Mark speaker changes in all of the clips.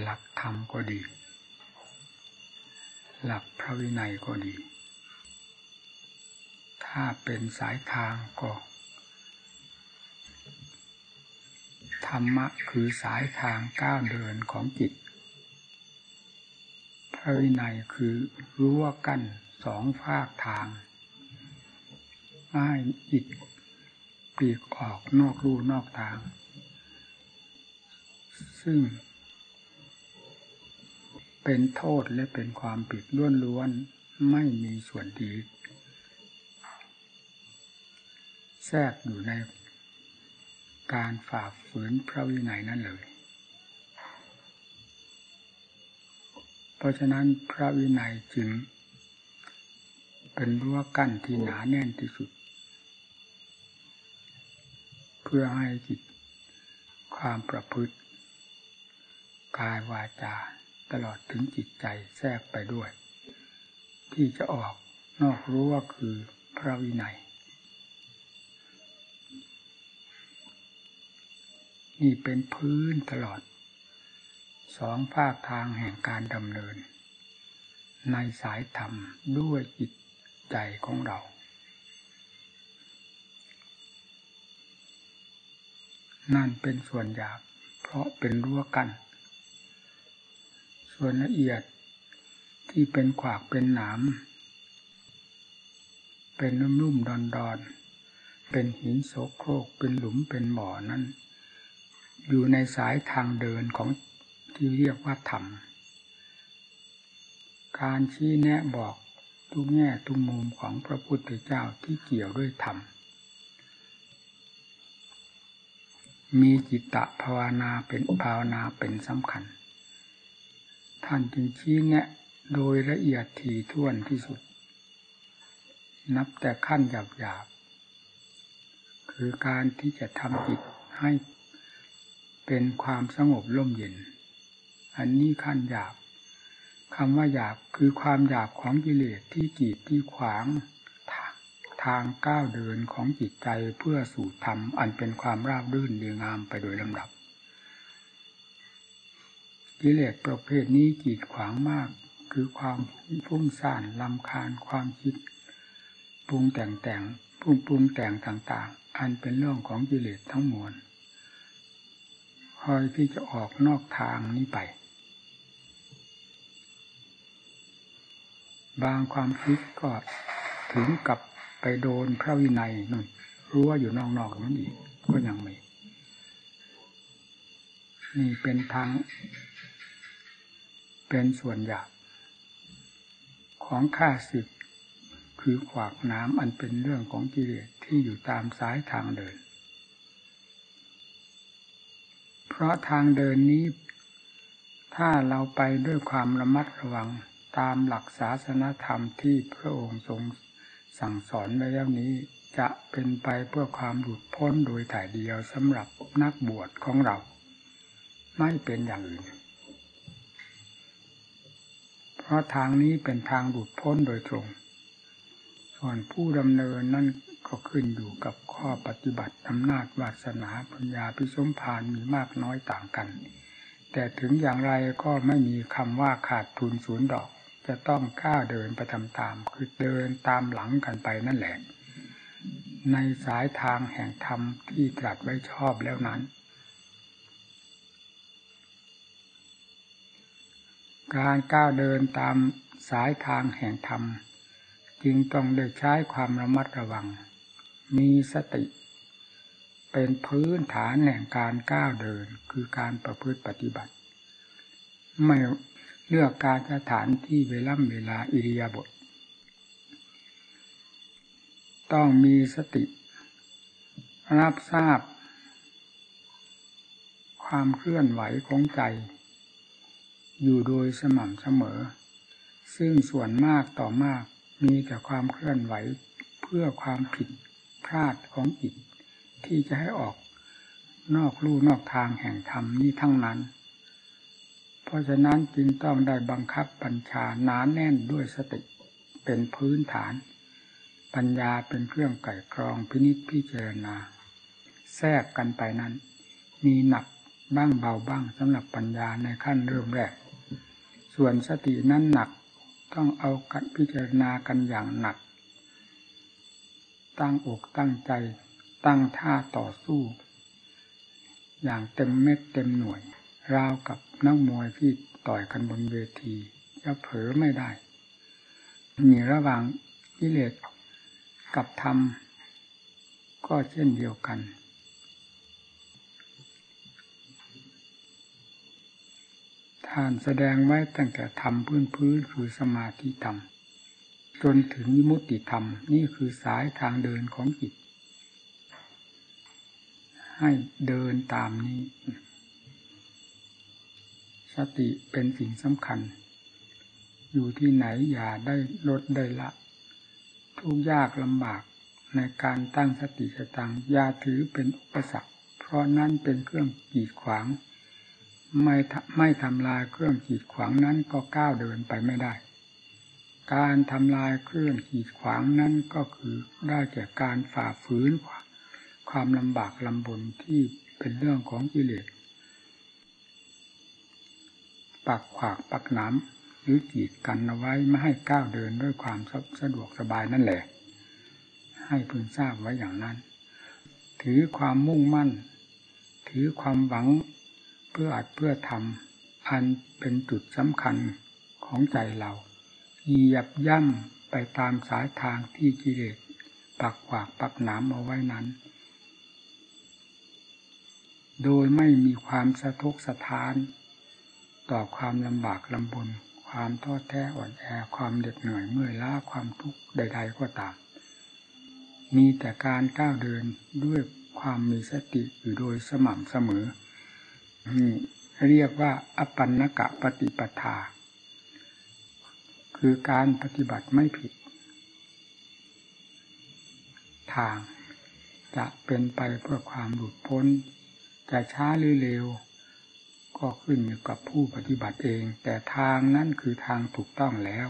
Speaker 1: หลักธรรมก็ดี หลักพระวินัยก็ดี ถ้าเป็นสายทางก็ ธรรมะคือสายทางก้าวเดินของจิต พระวินัยคือรั้วกั้นสองภาคทางให้จิตปีกออกนอกรูนอกทาง ซึ่ง เป็นโทษและเป็นความผิดล้วนล้วนไม่มีส่วนดี แทรกอยู่ในการฝ่าฝืนพระวินัยนั่นเลย เพราะฉะนั้นพระวินัยจึง เป็นรั้วกั้นที่หนาแน่นที่สุด เพื่อให้จิตความประพฤติ กายวาจา ตลอดถึงจิตใจแทรกไปด้วย ที่จะออกนอกรู้ว่าคือพระวินัย นี่เป็นพื้นตลอด สองภาคทางแห่งการดำเนิน ในสายธรรมด้วยจิตใจของเรานั่นเป็นส่วนหยาบเพราะเป็นรั้วกัน ส่วนละเอียดที่เป็นขวากเป็นหนามเป็นนุ่มๆดอนๆเป็นหินโสโครกเป็นหลุมเป็นบ่อนั้น อยู่ในสายทางเดินของที่เรียกว่าธรรม การชี้แนะบอกทุกแง่ทุกมุมของพระพุทธเจ้าที่เกี่ยวด้วยธรรม มีจิตตภาวนาเป็นภาวนาเป็นสำคัญ ท่านจึงชี้แนะโดยละเอียดถี่ถ้วนที่สุด นับแต่ขั้นหยาบหยาบคือการที่จะทำจิตให้เป็นความสงบร่มเย็น อันนี้ขั้นหยาบคำว่าหยาบคือความหยาบของกิเลสที่กีดที่ขวางทางก้าวเดินของจิตใจเพื่อสู่ธรรมอันเป็นความราบรื่นดีงามไปโดยลำดับ กิเลสประเภทนี้กีดขวางมาก คือความฟุ้งซ่านลำคาญความคิดปรุงแต่งแต่งปรุงปรุงแต่งต่าง ๆ อันเป็นเรื่องของกิเลสทั้งมวลคอยที่จะออกนอกทางนี้ไป บางความคิดก็ถึงกับไปโดนพระวินัยนั่นรู้ว่าอยู่นอกๆนั่นอีกก็ยังมีนี่เป็นทาง เป็นส่วนหยาบของข้าศึกคือขวากน้ำอันเป็นเรื่องของกิเลสที่อยู่ตามสายทางเดิน เพราะทางเดินนี้ ถ้าเราไปด้วยความระมัดระวังตามหลักศาสนธรรมที่พระองค์ทรงสั่งสอนไว้แล้วนี้จะเป็นไปเพื่อความหลุดพ้นโดยถ่ายเดียวสำหรับนักบวชของเรา ไม่เป็นอย่างอื่น ราะทางนี้เป็นทางหลุดพ้นโดยตรง ส่วนผู้ดำเนินนั่นก็ขึ้นอยู่กับข้อปฏิบัติอำนาจวาสนาปัญญาพิสมพานมีมากน้อยต่างกัน แต่ถึงอย่างไรก็ไม่มีคำว่าขาดทุนศูนย์ดอก จะต้องก้าวเดินไปทำตาม คือเดินตามหลังกันไปนั่นแหละ ในสายทางแห่งธรรมที่ตรัสไว้ชอบแล้วนั้น การก้าวเดินตามสายทางแห่งธรรม จึงต้องได้ใช้ความระมัดระวัง มีสติ เป็นพื้นฐานแห่งการก้าวเดินคือการประพฤติปฏิบัติ ไม่เลือกการสถานที่เวล่ำเวลาอิริยาบถต้องมีสติ รับทราบ ความเคลื่อนไหวของใจ อยู่โดยสม่ำเสมอ ซึ่งส่วนมากต่อมากมีแต่ความเคลื่อนไหวเพื่อความผิดพลาดของจิตที่จะให้ออกนอกลู่นอกทางแห่งธรรมนี้ทั้งนั้น เพราะฉะนั้นจึงต้องได้บังคับปัญชาหนานแน่นด้วยสติเป็นพื้นฐาน ปัญญาเป็นเครื่องไก่กรองพินิจพิจารณา แทรกกันไปนั้น มีหนักบ้างเบาบ้างสำหรับปัญญาในขั้นเริ่มแรก ส่วนสตินั้นหนักต้องเอากันพิจารณากันอย่างหนัก ตั้งอกตั้งใจ ตั้งท่าต่อสู้ อย่างเต็มเม็ดเต็มหน่วย ราวกับนักมวยที่ต่อยกันบนเวทีจะเผลอไม่ได้ มีระหว่างกิเลสกับธรรม ก็เช่นเดียวกัน ท่านแสดงไว้ตั้งแต่ธรรมพื้นพื้นคือสมาธิธรรม จนถึงวิมุตติธรรม นี่คือสายทางเดินของจิต ให้เดินตามนี้ สติเป็นสิ่งสำคัญ อยู่ที่ไหนอย่าได้ลดได้ละ ทุกยากลำบากในการตั้งสติสตังอย่าถือเป็นอุปสรรค เพราะนั่นเป็นเครื่องกีดขวาง ไม่ไม่ทำลายเครื่องกีดขวางนั้นก็ก้าวเดินไปไม่ได้ การทำลายเครื่องกีดขวางนั้นก็คือได้แก่การฝ่าฝืนความลำบากลำบนที่เป็นเรื่องของกิเลสปักขวากปักน้ำหรือกีดกันเอาไว้ไม่ให้ก้าวเดินด้วยความสะดวกสบายนั่นแหละ ให้พึงทราบไว้อย่างนั้น ถือความมุ่งมั่น ถือความหวัง เพื่ออัดเพื่อทำอันเป็นจุดสำคัญของใจเราเหยียบย่ำไปตามสายทางที่กิเลสปักขวากปักหนามเอาไว้นั้น โดยไม่มีความสะทกสะท้าน ต่อความลำบากลำบน ความท้อแท้อ่อนแอความเด็ดเหนื่อยเมื่อยล้าความทุกข์ใด ๆ ก็ตาม มีแต่การก้าวเดินด้วยความมีสติอยู่โดยสม่ำเสมอ นี่เรียกว่าอปันนกะปฏิปทา คือการปฏิบัติไม่ผิด ทาง จะเป็นไปเพื่อความหลุดพ้น จะช้าหรือเร็ว ก็ขึ้นอยู่กับผู้ปฏิบัติเอง แต่ทางนั้นคือทางถูกต้องแล้ว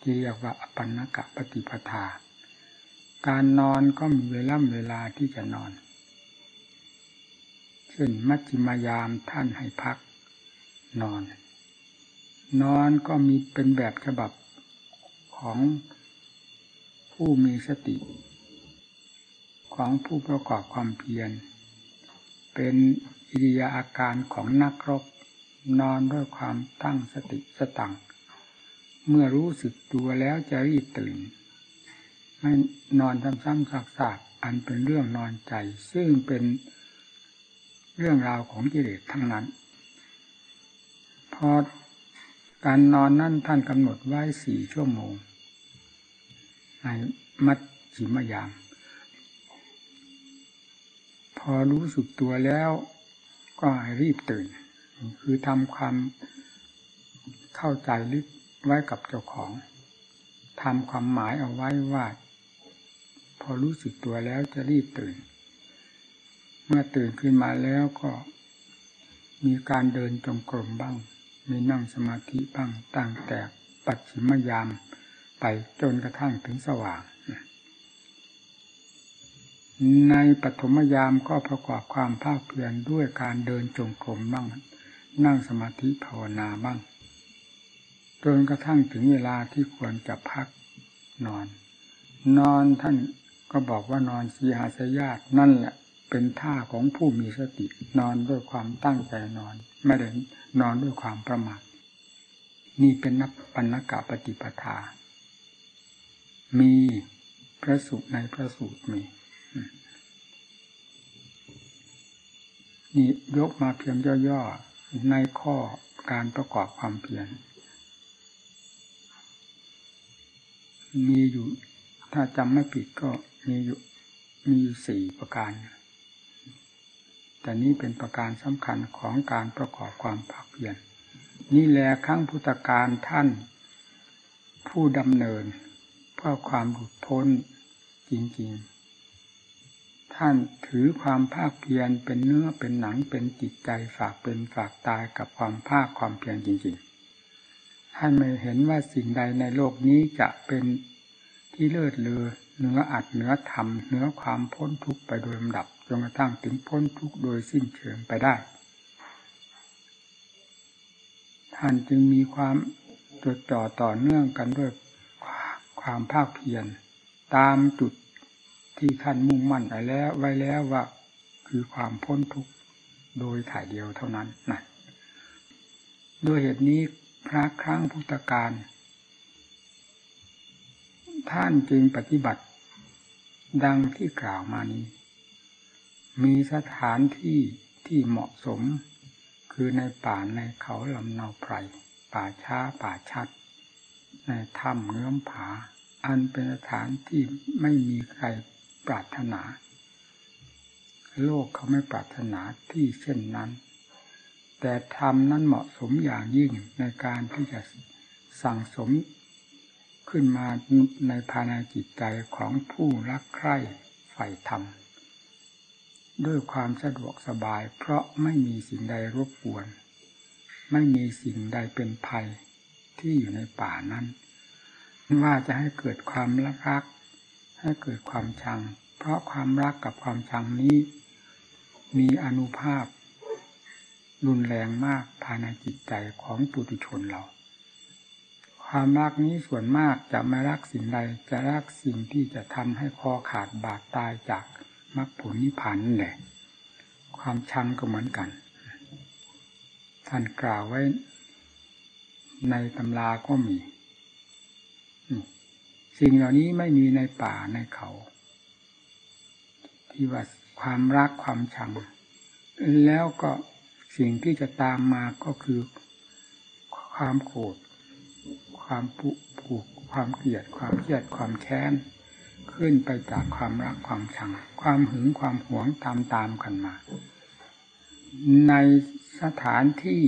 Speaker 1: ที่เรียกว่าอปันนกะปฏิปทา การนอนก็มีเวลาเวลาที่จะนอน เช่นมัจจิมายามท่านให้พักนอน นอนก็มีเป็นแบบฉบับของผู้มีสติ ของผู้ประกอบความเพียร เป็นอิริยาอาการของนักรบนอนด้วยความตั้งสติสตังเมื่อรู้สึกตัวแล้วจะรีบตื่นไม่นอนซ้ำๆซากๆอันเป็นเรื่องนอนใจ ซึ่งเป็น เรื่องราวของกิเลสทั้งนั้น พอการนอนนั่นท่านกำหนดไว้สี่ชั่วโมงในมัดจิมยาม พอรู้สึกตัวแล้วก็ให้รีบตื่น คือทำความเข้าใจลึกไว้กับเจ้าของทำความหมายเอาไว้ว่า พอรู้สึกตัวแล้วจะรีบตื่น เมื่อตื่นขึ้นมาแล้วก็มีการเดินจงกรมบ้าง มีนั่งสมาธิบ้างตั้งแต่ปัจฉิมยามไปจนกระทั่งถึงสว่าง ในปฐมยามก็ประกอบความภาคเพียรด้วยการเดินจงกรมบ้าง นั่งสมาธิภาวนาบ้าง จนกระทั่งถึงเวลาที่ควรจะพักนอน นอนท่านก็บอกว่านอนสีหาสยาตนั่นแหละ เป็นท่าของผู้มีสตินอนด้วยความตั้งใจนอน ไม่ได้นอนด้วยความประมาทนี่เป็นนับปัญญกะปฏิปทา มีพระสูตรในพระสูตรมีนี่ยกมาเพียงย่อๆในข้อการประกอบความเพียรมีอยู่ถ้าจำไม่ผิดก็มีอยู่มีสี่ประการ แต่นี้เป็นประการสำคัญของการประกอบความภาคเพียรนี่แหละครั้งพุทธการท่าน ผู้ดำเนิน เพื่อความหลุดพ้นจริงๆ ท่านถือความภาคเพียรเป็นเนื้อเป็นหนังเป็นจิตใจฝากเป็นฝากตายกับความภาคความเพียรจริงๆ ท่านไม่เห็นว่าสิ่งใดในโลกนี้จะเป็นที่เลิศเลอเนื้ออัดเนื้อทำเนื้อความพ้นทุกข์ไปโดยลำดับ จนกระทั่งถึงพ้นทุกข์โดยสิ้นเชิงไปได้ ท่านจึงมีความจดจ่อต่อเนื่องกันด้วยความภาคเพียรตามจุดที่ท่านมุ่งมั่นไว้แล้วไว้แล้วว่าคือความพ้นทุกข์โดยถ่ายเดียวเท่านั้นนะด้วยเหตุนี้พระครั้งพุทธการ ท่านจึงปฏิบัติ ดังที่กล่าวมานี้ มีสถานที่ที่เหมาะสม คือในป่าในเขาลำเนาไพร ป่าช้าป่าชัด ในถ้ำเงื้อมผา อันเป็นสถานที่ไม่มีใครปรารถนา โลกเขาไม่ปรารถนาที่เช่นนั้น แต่ธรรมนั้นเหมาะสมอย่างยิ่งในการที่จะสั่งสมขึ้นมาในภายในจิตใจของผู้รักใคร่ใฝ่ธรรม ด้วยความสะดวกสบาย เพราะไม่มีสิ่งใดรบกวน ไม่มีสิ่งใดเป็นภัยที่อยู่ในป่านั้น ว่าจะให้เกิดความรักรัก ให้เกิดความชัง เพราะความรักกับความชังนี้ มีอนุภาพ รุนแรงมากภายในจิตใจของปุถุชนเรา ความรักนี้ส่วนมากจะไม่รักสิ่งใดจะรักสิ่งที่จะทำให้คอขาดบาดตายจาก มรรคผลนิพพานนั่นแหละ ความชังก็เหมือนกัน ท่านกล่าวไว้ในตำราก็มี สิ่งเหล่านี้ไม่มีในป่าในเขา ที่ว่าความรักความชัง แล้วก็สิ่งที่จะตามมาก็คือ ความโกรธความผูกความเกลียดความเครียดความแค้น ขึ้นไปจากความรักความชัง ความหึงความหวงตามตามกันมา ในสถานที่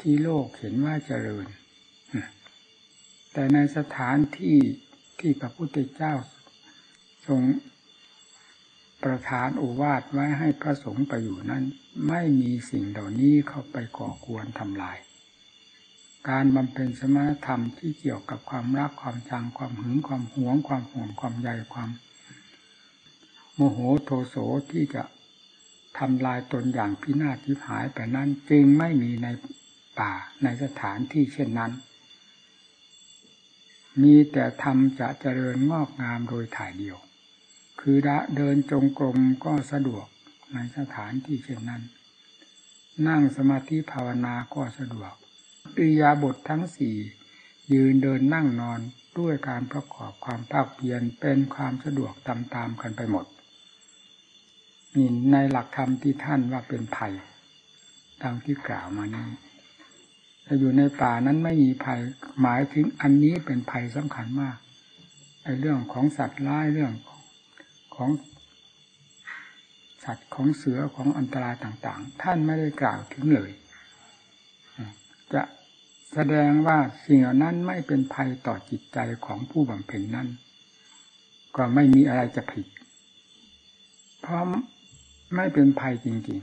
Speaker 1: ที่โลกเห็นว่าเจริญ แต่ในสถานที่ที่พระพุทธเจ้าทรงประทานโอวาทไว้ให้พระสงฆ์ไปอยู่นั้น ไม่มีสิ่งเหล่านี้เข้าไปก่อกวนทำลาย การบำเพ็ญสมณธรรมที่เกี่ยวกับความรักความชังความหึงความหวง ความห่วงความใยความ โมโหโทโสที่จะทำลายตนอย่างพินาศทิพหายไปนั้นจึงไม่มีในป่าในสถานที่เช่นนั้น มีแต่ธรรมจะเจริญงอกงามโดยถ่ายเดียว คือเดินจงกรมก็สะดวกในสถานที่เช่นนั้น นั่งสมาธิภาวนาก็สะดวก อิยาบททั้งสี่ยืนเดินนั่งนอนด้วยการประกอบความภาคเพียรเป็นความสะดวกตามๆกันไปหมดนี่ในหลักธรรมที่ท่านว่าเป็นภัยดังที่กล่าวมานี้แต่อยู่ในป่านั้นไม่มีภัยหมายถึงอันนี้เป็นภัยสำคัญมากไอ้เรื่องของสัตว์ร้ายเรื่องของสัตว์ของเสือของอันตรายต่าง ๆ ท่านไม่ได้กล่าวถึงเลย จะ แสดงว่าสิ่งเหล่านั้นไม่เป็นภัยต่อจิตใจของผู้บำเพ็ญนั้น ก็ไม่มีอะไรจะผิด เพราะไม่เป็นภัยจริง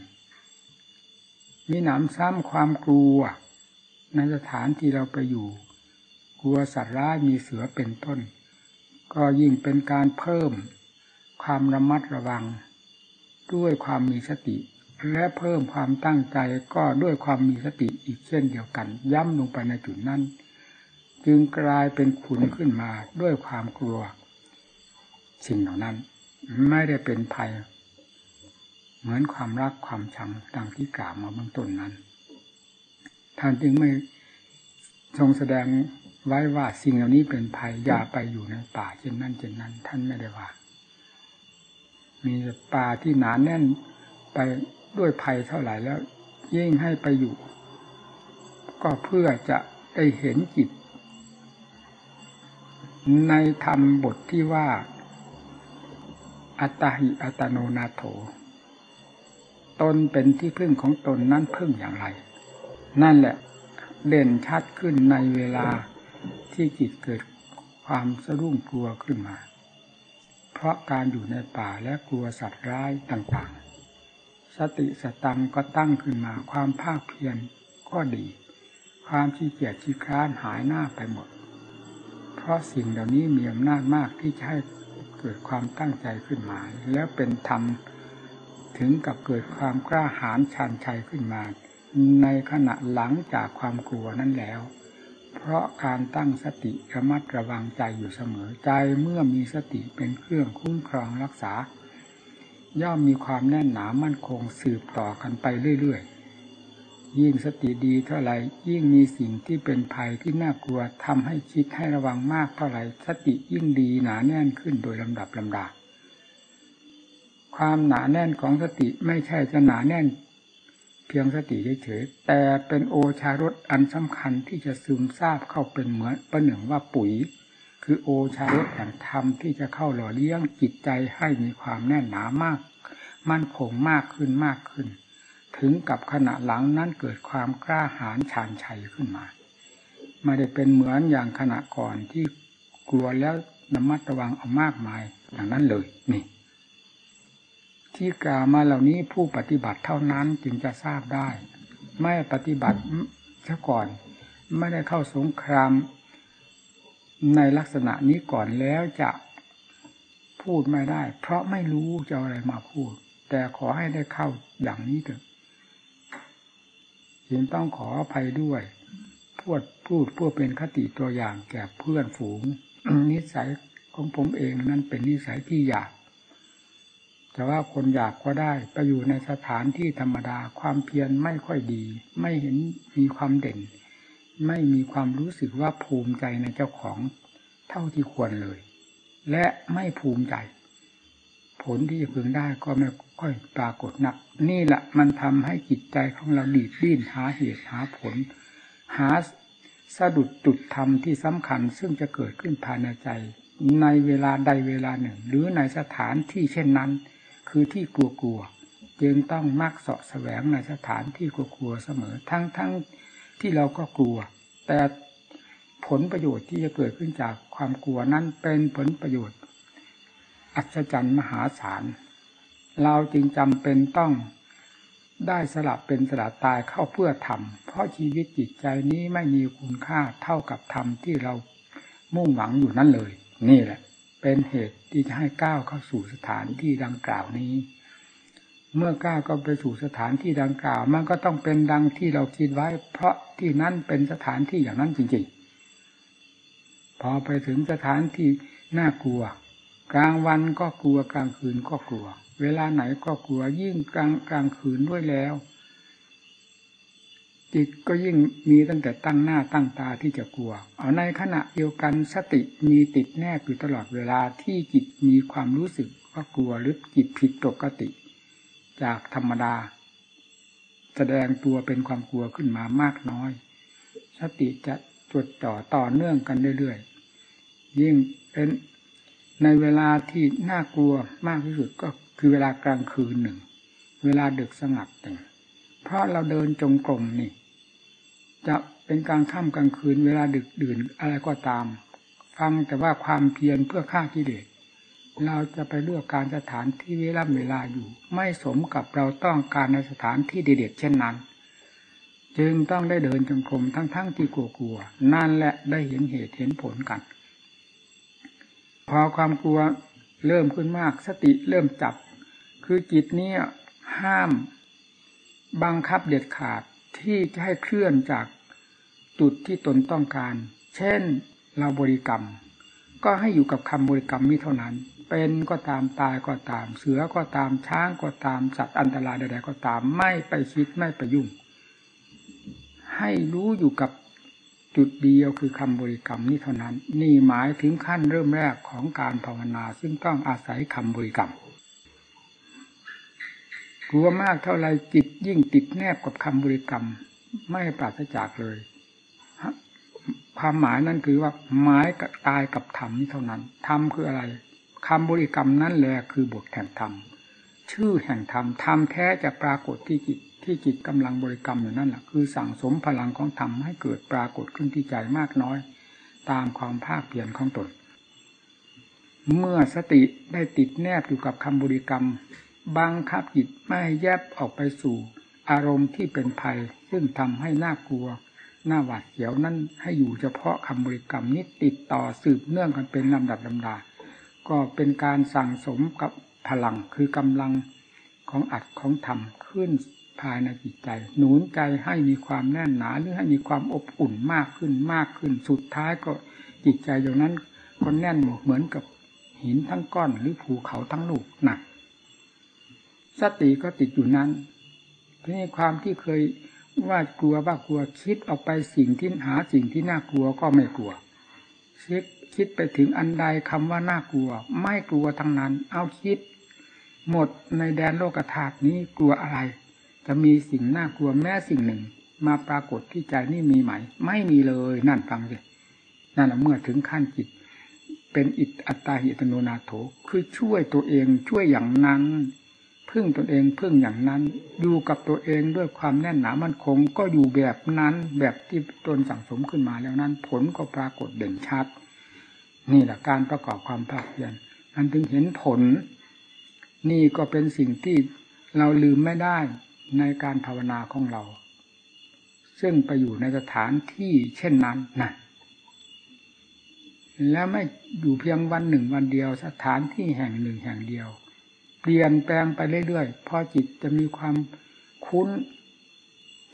Speaker 1: ๆ มีหนามซ้ำความกลัว ในสถานที่เราไปอยู่ กลัวสัตว์ร้ายมีเสือเป็นต้น ก็ยิ่งเป็นการเพิ่มความระมัดระวัง ด้วยความมีสติ และเพิ่มความตั้งใจก็ด้วยความมีสติอีกเช่นเดียวกัน ย้ำลงไปในจุดนั้น จึงกลายเป็นขุนขึ้นมาด้วยความกลัว สิ่งเหล่านั้น ไม่ได้เป็นภัย เหมือนความรักความชังดังที่กล่าวมาเบื้องต้นนั้น ท่านจึงไม่ทรงแสดงไว้ว่าสิ่งเหล่านี้เป็นภัยอย่าไปอยู่ในป่าเช่นนั้นเช่นนั้น ท่านไม่ได้ว่า มีป่าที่หนานแน่นไป ด้วยภัยเท่าไหร่แล้ว ยิ่งให้ไปอยู่ ก็เพื่อจะได้เห็นจิต ในธรรมบทที่ว่า อัตหิอัตโนนาโถ ตนเป็นที่พึ่งของตนนั่นพึ่งอย่างไร นั่นแหละเด่นชัดขึ้นในเวลาที่จิตเกิดความสะดุ้งกลัวขึ้นมา เพราะการอยู่ในป่าและกลัวสัตว์ร้ายต่าง สติสตังก็ตั้งขึ้นมา ความภาคเพียรก็ดี ความขี้เกียจขี้ค้านหายหน้าไปหมด เพราะสิ่งเหล่านี้มีอำนาจมากที่จะให้เกิดความตั้งใจขึ้นมา แล้วเป็นธรรมถึงกับเกิดความกล้าหาญชันชัยขึ้นมา ในขณะหลังจากความกลัวนั้นแล้ว เพราะการตั้งสติระมัดระวังใจอยู่เสมอใจเมื่อมีสติเป็นเครื่องคุ้มครองรักษา ย่อมมีความแน่นหนามั่นคงสืบต่อกันไปเรื่อยๆ ยิ่งสติดีเท่าไหร่ยิ่งมีสิ่งที่เป็นภัยที่น่ากลัวทำให้คิดให้ระวังมากเท่าไหร่สติยิ่งดีหนาแน่นขึ้นโดยลำดับลำดาความหนาแน่นของสติไม่ใช่จะหนาแน่น เพียงสติเฉยๆแต่เป็นโอชารสอันสำคัญที่จะซึมซาบเข้าเป็นเหมือนประหนึ่งว่าปุ๋ย คือโอชารสแห่งธรรมที่จะเข้าหล่อเลี้ยงจิตใจให้มีความแน่นหนามาก มั่นคงมากขึ้นมากขึ้น ถึงกับขณะหลังนั้นเกิดความกล้าหาญชาญชัยขึ้นมาไม่ได้เป็นเหมือนอย่างขณะก่อนที่กลัวแล้วระมัดระวังเอามากมายอย่างนั้นเลยนี่ ที่กล่าวมาเหล่านี้ผู้ปฏิบัติเท่านั้นจึงจะทราบได้ ไม่ปฏิบัติซะก่อน ไม่ได้เข้าสงคราม ในลักษณะนี้ก่อนแล้วจะพูดไม่ได้ เพราะไม่รู้จะอะไรมาพูด แต่ขอให้ได้เข้าอย่างนี้เถอะยังต้องขออภัยด้วยพูดพูดเพื่อเป็นคติตัวอย่างแก่เพื่อนฝูง นิสัยของผมเองนั้นเป็นนิสัยที่อยากแต่ว่าคนอยากก็ได้ไปอยู่ในสถานที่ธรรมดาความเพียรไม่ค่อยดี ไม่เห็นมีความเด่น ไม่มีความรู้สึกว่าภูมิใจในเจ้าของเท่าที่ควรเลย และไม่ภูมิใจ ผลที่จะพึงได้ก็ไม่ค่อยปรากฏนัก นี่แหละมันทำให้จิตใจของเราดีดดิ้นหาเหตุหาผล หาสะดุดจุดธรรมที่สำคัญซึ่งจะเกิดขึ้นภายในใจ ในเวลาใดเวลาหนึ่ง หรือในสถานที่เช่นนั้น คือที่กลัวๆจึงต้องมักเสาะแสวงในสถานที่กลัวๆเสมอทั้งๆทที่เราก็กลัว แต่ผลประโยชน์ที่จะเกิดขึ้นจากความกลัวนั้นเป็นผลประโยชน์ อัศจรรย์มหาศาล เราจึงจำเป็นต้องได้สลับเป็นสลับตายเข้าเพื่อทำเพราะชีวิตจิตใจนี้ไม่มีคุณค่าเท่ากับธรรมที่เรามุ่งหวังอยู่นั่นเลย นี่แหละ เป็นเหตุที่จะให้ก้าวเข้าสู่สถานที่ดังกล่าวนี้ เมื่อก้าวก็ไปสู่สถานที่ดังกล่าว มันก็ต้องเป็นดังที่เราคิดไว้ เพราะที่นั้นเป็นสถานที่อย่างนั้นจริงๆ พอไปถึงสถานที่น่ากลัว กลางวันก็กลัวกลางคืนก็กลัว เวลาไหนก็กลัวยิ่งกลางกลางคืนด้วยแล้ว จิตก็ยิ่งมีตั้งแต่ตั้งหน้าตั้งตาที่จะกลัว เอาในขณะเดียวกันสติมีติดแนบอยู่ตลอดเวลาที่จิตมีความรู้สึกว่ากลัวหรือจิตผิดปกติ จากธรรมดา แสดงตัวเป็นความกลัวขึ้นมามากน้อย สติจะจดจ่อต่อเนื่องกันเรื่อยๆ ยิ่งเป็นในเวลาที่น่ากลัวมากที่สุดก็คือเวลากลางคืนหนึ่ง เวลาดึกสงัดหนึ่ง เพราะเราเดินจงกรมนี่ จะเป็นกลางค่ำกลางคืน เวลาดึกดื่นอะไรก็ตาม ฟังแต่ว่าความเพียรเพื่อฆ่ากิเลส เราจะไปเลือกการสถานที่เวลาเวลาอยู่ ไม่สมกับเราต้องการในสถานที่เด็ดๆเช่นนั้น จึงต้องได้เดินจงกรมทั้งๆทที่กลัวๆนั่นแหละได้เห็นเหตุเห็นผลกัน พอความกลัวเริ่มขึ้นมากสติเริ่มจับ คือจิตนี้ห้ามบังคับเด็ดขาดที่จะให้เคลื่อนจากจุดที่ตนต้องการ เช่นเราบริกรรม ก็ให้อยู่กับคำบริกรรมนี้เท่านั้น เป็นก็ตามตายก็ตาม เสือก็ตามช้างก็ตามสัตว์อันตรายใดๆก็ตามไม่ไปคิดไม่ไปยุ่ง ให้รู้อยู่กับจุดเดียวคือคำบริกรรมนี้เท่านั้น นี่หมายถึงขั้นเริ่มแรกของการภาวนา ซึ่งต้องอาศัยคำบริกรรมกลัวมากเท่าไรจิตยิ่งติดแนบกับคำบริกรรม ไม่ปราศจากเลยความหมายนั่นคือว่าหมายกับตายกับธรรมนี้เท่านั้นธรรมคืออะไร คำบริกรรมนั่นแหละคือบทแห่งธรรม ชื่อแห่งธรรม ธรรมแท้จะปรากฏที่จิตที่จิตกำลังบริกรรมอยู่นั่นแหละคือสั่งสมพลังของธรรมให้เกิดปรากฏขึ้นที่ใจมากน้อย ตามความภาคเปลี่ยนของตน เมื่อสติได้ติดแนบอยู่กับคำบริกรรม บังคับจิตไม่แยบออกไปสู่ อารมณ์ที่เป็นภัย ซึ่งทำให้น่ากลัวหน้าหวาดเสียวนั่นให้อยู่เฉพาะคำบริกรรมนี้ติดต่อสืบเนื่องกันเป็นลำดับลำดา ก็เป็นการสั่งสมกับพลังคือกำลังของอัดของธรรมขึ้นภายในจิตใจ หนุนใจให้มีความแน่นหนาหรือให้มีความอบอุ่นมากขึ้นมากขึ้น สุดท้ายก็จิตใจอย่างนั้นก็แน่นเหมือนกับหินทั้งก้อนหรือภูเขาทั้งลูกหนักสติก็ติดอยู่นั้นนี่ความที่เคยว่ากลัวว่ากลัวคิดออกไปสิ่งที่หาสิ่งที่น่ากลัวก็ไม่กลัวคิด คิดไปถึงอันใดคำว่าน่ากลัว ไม่กลัวทั้งนั้น เอาคิด หมดในแดนโลกธาตุนี้กลัวอะไร จะมีสิ่งน่ากลัวแม้สิ่งหนึ่ง มาปรากฏที่ใจนี่มีไหม ไม่มีเลยนั่นฟังสินั่นเมื่อถึงขั้นจิต เป็นอิตอัตตาหิตโนนาโถคือช่วยตัวเองช่วยอย่างนั้นพึ่งตนเองพึ่งอย่างนั้นอยู่กับตัวเองด้วยความแน่นหนามั่นคง ก็อยู่แบบนั้นแบบที่ตนสั่งสมขึ้นมาแล้วนั้น ผลก็ปรากฏเด่นชัด นี่แหละการประกอบความภาคเพียรมันถึงเห็นผล นี่ก็เป็นสิ่งที่เราลืมไม่ได้ในการภาวนาของเรา ซึ่งไปอยู่ในสถานที่เช่นนั้นนะแล้วไม่อยู่เพียงวันหนึ่งวันเดียว สถานที่แห่งหนึ่งแห่งเดียว เปลี่ยนแปลงไปเรื่อยๆพอจิตจะมีความคุ้น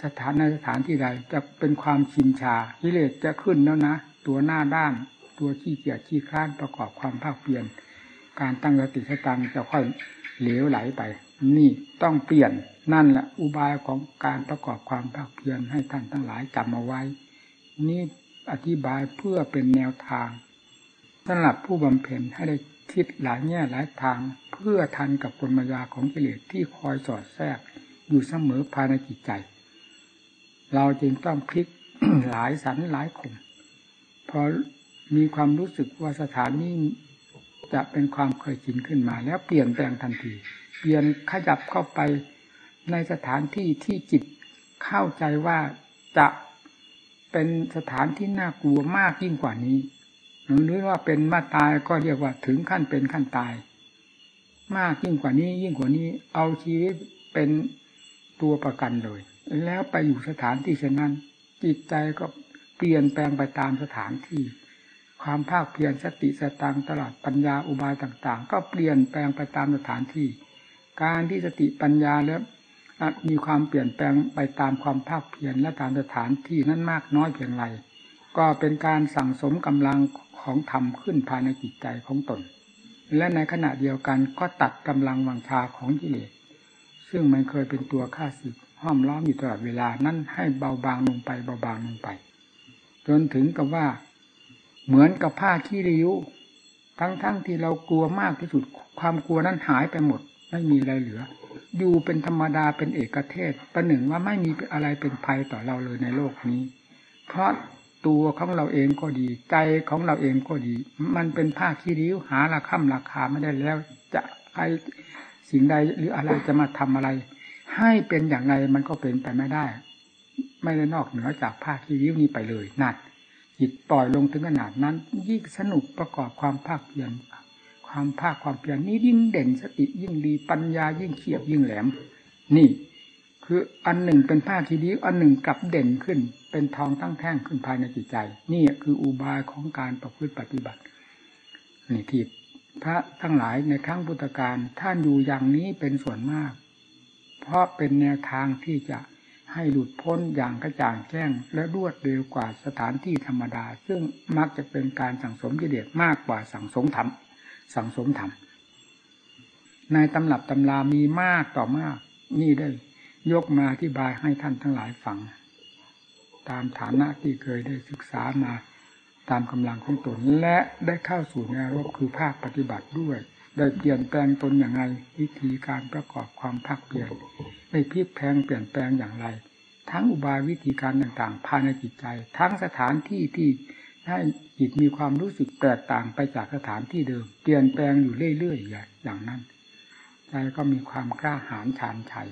Speaker 1: สถานในสถานที่ใด จะเป็นความชินชากิเลสจะขึ้นแล้วนะ ตัวหน้าด้าน ตัวขี้เกียจขี้ค้านประกอบความภาคเปลี่ยนการตั้งสติสตังจะค่อยเหลวไหลไป นี่ต้องเปลี่ยนนั่นแหละอุบายของการประกอบความภาคเพียรให้ท่านทั้งหลายจำเอาไว้ นี่อธิบายเพื่อเป็นแนวทางสำหรับผู้บำเพ็ญให้ได้คิดหลายแง่หลายทาง เพื่อทันกับกลมายาของกิเลสที่คอยสอดแทรก อยู่เสมอภายในจิตใจ เราจึงต้องพลิกหลายสันหลายขมพอ มีความรู้สึกว่าสถานนี้จะเป็นความเคยชินขึ้นมา แล้วเปลี่ยนแปลงทันที เปลี่ยนขยับเข้าไปในสถานที่ที่จิตเข้าใจว่าจะเป็นสถานที่น่ากลัวมากยิ่งกว่านี้หรือว่าเป็นมาตายก็เรียกว่าถึงขั้นเป็นขั้นตาย มากยิ่งกว่านี้ ยิ่งกว่านี้ เอาชีวิตเป็นตัวประกันเลย แล้วไปอยู่สถานที่เช่นนั้น จิตใจก็เปลี่ยนแปลงไปตามสถานที่ ความภาคเพียรสติสตังตลอดปัญญาอุบายต่าง ๆ ก็เปลี่ยนแปลงไปตามสถานที่ การที่สติปัญญาแล้วมีความเปลี่ยนแปลงไปตามความภาคเพียรและตามสถานที่นั้นมากน้อยเพียงไรก็เป็นการสั่งสมกำลังของธรรมขึ้นภายในจิตใจของตน และในขณะเดียวกันก็ตัดกำลังวังชาของกิเลสซึ่งมันเคยเป็นตัวฆ่าศึกห้อมล้อมอยู่ตลอดเวลานั้นให้เบาบางลงไปเบาบางลงไป จนถึงกับว่า เหมือนกับผ้าขี้ริ้วทั้งๆทที่เรากลัวมากที่สุด ความกลัวนั้นหายไปหมด ไม่มีอะไรเหลือ อยู่เป็นธรรมดาเป็นเอกเทศประหนึ่งว่าไม่มีอะไรเป็นภัยต่อเราเลยในโลกนี้ เพราะตัวของเราเองก็ดี ใจของเราเองก็ดี มันเป็นผ้าขี้ริ้วหาราคาราคาไม่ได้แล้ว จะใครสิ่งใดหรืออะไรจะมาทำอะไร ให้เป็นอย่างไรมันก็เป็นไปไม่ได้ ไม่ได้นอกเหนือจากผ้าขี้ริ้วนี้ไปเลยนัด จิตปล่อยลงถึงขนาดนั้น ยิ่งสนุกประกอบความภาคเพียรความภาคความเพียรนี้ยิ่งเด่นสติยิ่งดีปัญญายิ่งเขียบยิ่งแหลม นี่ คืออันหนึ่งเป็นผ้าคีริ้วอันหนึ่งกลับเด่นขึ้น เป็นทองตั้งแท่งขึ้นภายในจิตใจ นี่คืออุบายของการประพฤติปฏิบัตินี่ที่พระทั้งหลายในครั้งพุทธกาลท่านอยู่อย่างนี้เป็นส่วนมาก เพราะเป็นแนวทางที่จะ ให้หลุดพ้นอย่างกระจ่างแจ้ง และรวดเร็วกว่าสถานที่ธรรมดา ซึ่งมักจะเป็นการสั่งสมกิเลสมากกว่าสั่งสมธรรมสั่งสมธรรมในตำรับตำรามีมากต่อมาก นี่ได้ยกมาอธิบายให้ท่านทั้งหลายฟัง ตามฐานะที่เคยได้ศึกษามาตามกำลังของตนและได้เข้าสู่แนวรบคือภาคปฏิบัติด้วย ได้เปลี่ยนแปลงตนอย่างไร วิธีการประกอบความภาคเปลี่ยนได้พลิกแพงเปลี่ยนแปลงอย่างไร ทั้งอุบายวิธีการต่างๆ ภายในจิตใจ ทั้งสถานที่ที่ให้จิตมีความรู้สึกแตกต่างไปจากสถานที่เดิม เปลี่ยนแปลงอยู่เรื่อยๆอย่างนั้นใจก็มีความกล้าหาญชาญชัย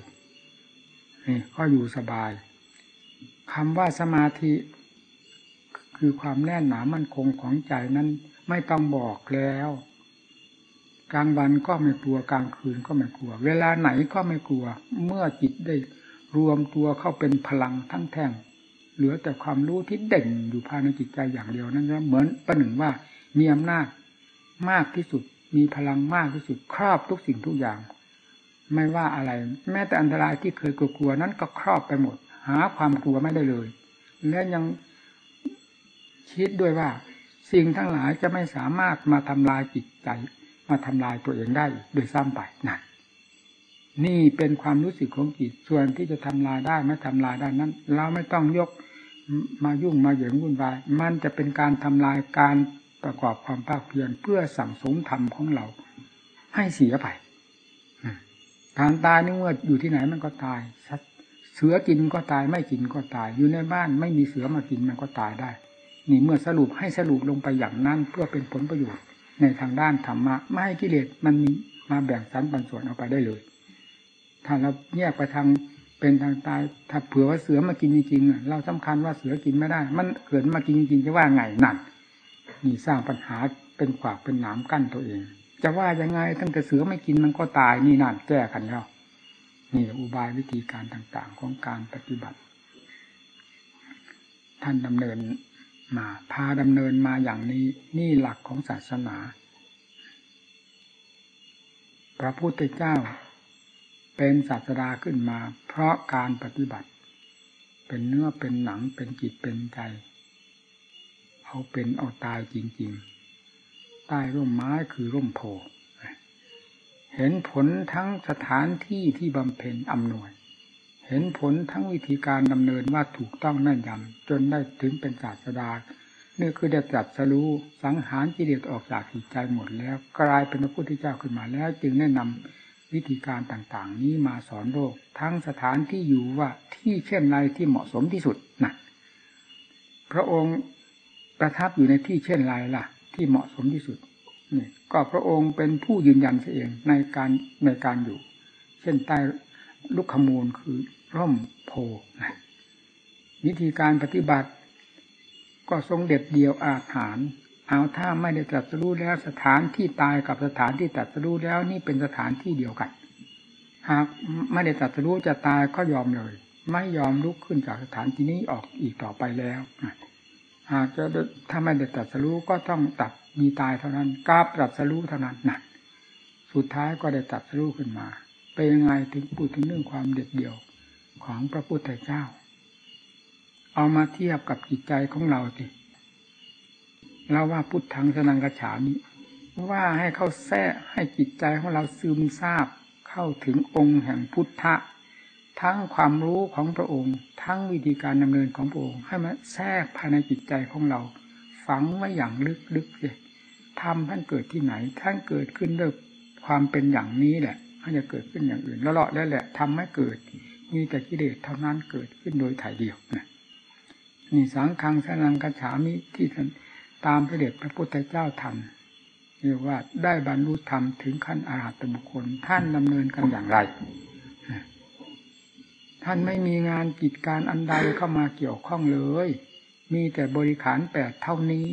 Speaker 1: นี่ก็อยู่สบายคำว่าสมาธิ คือความแน่นหนามั่นคงของใจนั้นไม่ต้องบอกแล้ว กลางวันก็ไม่กลัวกลางคืนก็ไม่กลัว เวลาไหนก็ไม่กลัว เมื่อจิตได้รวมตัวเข้าเป็นพลังทั้งแท่งเหลือแต่ความรู้ที่เด่นอยู่ภายในจิตใจอย่างเดียวนั่นนะเหมือนประหนึ่งว่ามีอำนาจมากที่สุด มีพลังมากที่สุดครอบทุกสิ่งทุกอย่าง ไม่ว่าอะไร แม้แต่อันตรายที่เคยกลัวๆนั้นก็ครอบไปหมด หาความกลัวไม่ได้เลย และยังคิดด้วยว่า สิ่งทั้งหลายจะไม่สามารถมาทำลายจิตใจ มาทำลายตัวเองได้โดยซ้ำไปนั่นนี่เป็นความรู้สึกของจิตส่วนที่จะทำลายได้ไม่ทำลายได้นั้น เราไม่ต้องยกมายุ่งมาเหยิงวุ่นวาย มันจะเป็นการทำลายการประกอบความภาคเพียรเพื่อสั่งสมธรรมของเรา ให้เสียไปการตายนี่เมื่ออยู่ที่ไหนมันก็ตายเสือกินก็ตายไม่กินก็ตาย อยู่ในบ้านไม่มีเสือมากินมันก็ตายได้ นี่เมื่อสรุปให้สรุปลงไปอย่างนั้นเพื่อเป็นผลประโยชน์ ในทางด้านธรรมะไม่ให้กิเลสมันมาแบ่งสรรปันส่วนออกไปได้เลย ถ้าเราแยกไปทางเป็นทางตายถ้าเผื่อว่าเสือมากินจริงๆเราสำคัญว่าเสือกินไม่ได้ มันเกิดมากินจริงๆจะว่าไงนั่นนี่สร้างปัญหาเป็นขวากเป็นหนามกั้นตัวเอง จะว่ายังไงตั้งแต่เสือไม่กินมันก็ตายนี่นั่นแก้กันแล้วนี่อุบายวิธีการต่างๆของการปฏิบัติ ท่านดำเนิน มาพาดำเนินมาอย่างนี้นี่หลักของศาสนา พระพุทธเจ้า เป็นศาสดาขึ้นมา เพราะการปฏิบัติ เป็นเนื้อเป็นหนังเป็นจิตเป็นใจ เอาเป็นเอาตายจริง ๆ ใต้ร่มไม้คือร่มโพเห็นผลทั้งสถานที่ที่บำเพ็ญอำนวย เห็นผลทั้งวิธีการดำเนินว่าถูกต้องแน่นยำจนได้ถึงเป็นศาสดานี่คือได้ตรัสรู้สังหารกิเลสออกจากจิตใจหมดแล้ว กลายเป็นพระพุทธเจ้าขึ้นมาแล้ว จึงแนะนำวิธีการต่างๆ นี้มาสอนโลก ทั้งสถานที่อยู่ว่าที่เช่นไรที่เหมาะสมที่สุดนะพระองค์ประทับอยู่ในที่เช่นไรล่ะ ที่เหมาะสมที่สุดนี่ก็พระองค์เป็นผู้ยืนยันเองในการในการอยู่ เช่นใต้ลุกขมูลคือ ร่มโพวิธีการปฏิบัติ ก็ทรงเด็ดเดียวอาถานเอาถ้าไม่ได้ตรัสรู้แล้วสถานที่ตายกับสถานที่ตรัสรู้แล้วนี่เป็นสถานที่เดียวกัน หากไม่ได้ตรัสรู้จะตายก็ยอมเลย ไม่ยอมลุกขึ้นจากสถานที่นี้ออกอีกต่อไปแล้วหากจะถ้าไม่ได้ตรัสรู้ก็ต้องตัดมีตายเท่านั้นกาบตรัสรู้เท่านั้นนั่นสุดท้ายก็ได้ตรัสรู้ขึ้นมา เป็นยังไงถึงพูดถึงเรื่องความเด็ดเดี่ยว ของพระพุทธเจ้า เอามาเทียบกับจิตใจของเราสิเราว่าพุทธังสนังกระฉามิว่าให้เข้าแท้ให้จิตใจของเราซึมซาบเข้าถึงองค์แห่งพุทธะ ทั้งความรู้ของพระองค์ ทั้งวิธีการดำเนินของพระองค์ให้มันแทรกภายในจิตใจของเรา ฝังไว้อย่างลึกๆเลยทำท่านเกิดที่ไหน ท่านเกิดขึ้นด้วยความเป็นอย่างนี้แหละท่านจะเกิดขึ้นอย่างอื่นแล้วเลาะแล้วแหละทำให้เกิด มีแต่กิเลสเท่านั้นเกิดขึ้นโดยถ่ายเดียวนะนี่สังฆังสนังกัจฉามิที่ท่านตามพระเดชพระพุทธเจ้าทำเรียกว่าได้บรรลุธรรมถึงขั้นอาหัตบุคคลท่านดำเนินกันอย่างไร ท่านไม่มีงานกิจการอันใดเข้ามาเกี่ยวข้องเลย มีแต่บริขารแปดเท่านี้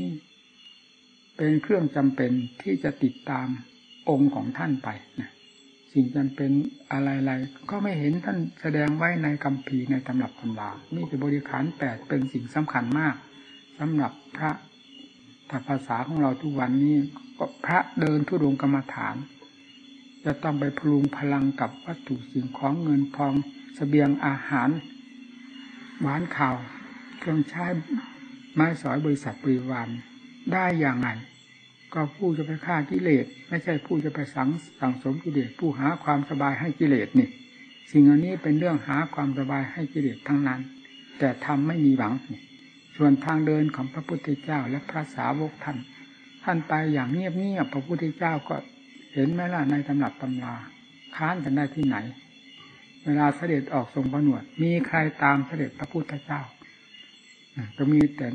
Speaker 1: เป็นเครื่องจำเป็นที่จะติดตามองค์ของท่านไปนะ สิ่งจำเป็นอะไรๆก็ไม่เห็นท่านแสดงไว้ในคำพีในตำรับตำรามีแต่บริขารแปดเป็นสิ่งสำคัญมากสำหรับพระถ้าภาษาของเราทุกวันนี้ก็พระเดินทุรงกรรมฐาน จะต้องไปพลุงพลังกับวัตถุสิ่งของเงินทองสเสบียงอาหารหวานข่าวเครื่องใช้ไม้สอยบริษัทบริวารได้อย่างไร ก็ผู้จะไปฆ่ากิเลส ไม่ใช่ผู้จะไปสังสังสมกิเลสผู้หาความสบายให้กิเลสนี่ สิ่งอันนี้เป็นเรื่องหาความสบายให้กิเลสทั้งนั้น แต่ทำไม่มีหวัง ส่วนทางเดินของพระพุทธเจ้าและพระสาวกท่าน ท่านไปอย่างเงียบๆพระพุทธเจ้าก็เห็นไหมล่ะในตำหนักตำราค้านกันได้ที่ไหน เวลาเสด็จออกทรงพระหนวด มีใครตามเสด็จพระพุทธเจ้าก็มีแต่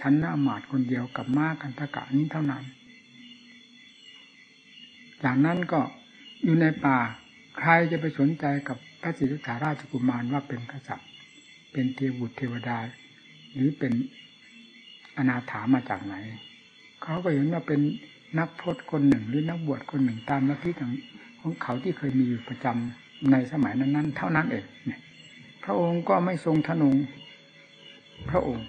Speaker 1: ชั้นหน้าหมาดคนเดียวกับม้ากันตะกะนี้เท่านั้น จากนั้นก็อยู่ในป่าใครจะไปสนใจกับพระสิทธาราชกุมารว่าเป็นกษัตริย์ เป็นเทวุตรเทวดา หรือเป็นอนาถามาจากไหน เขาก็เห็นว่าเป็นนักพรตคนหนึ่งหรือนักบวชคนหนึ่งตามลัทธิของเขาที่เคยมีอยู่ประจำในสมัยนั้น ๆ เท่านั้นเองพระองค์ก็ไม่ทรงทนุงพระองค์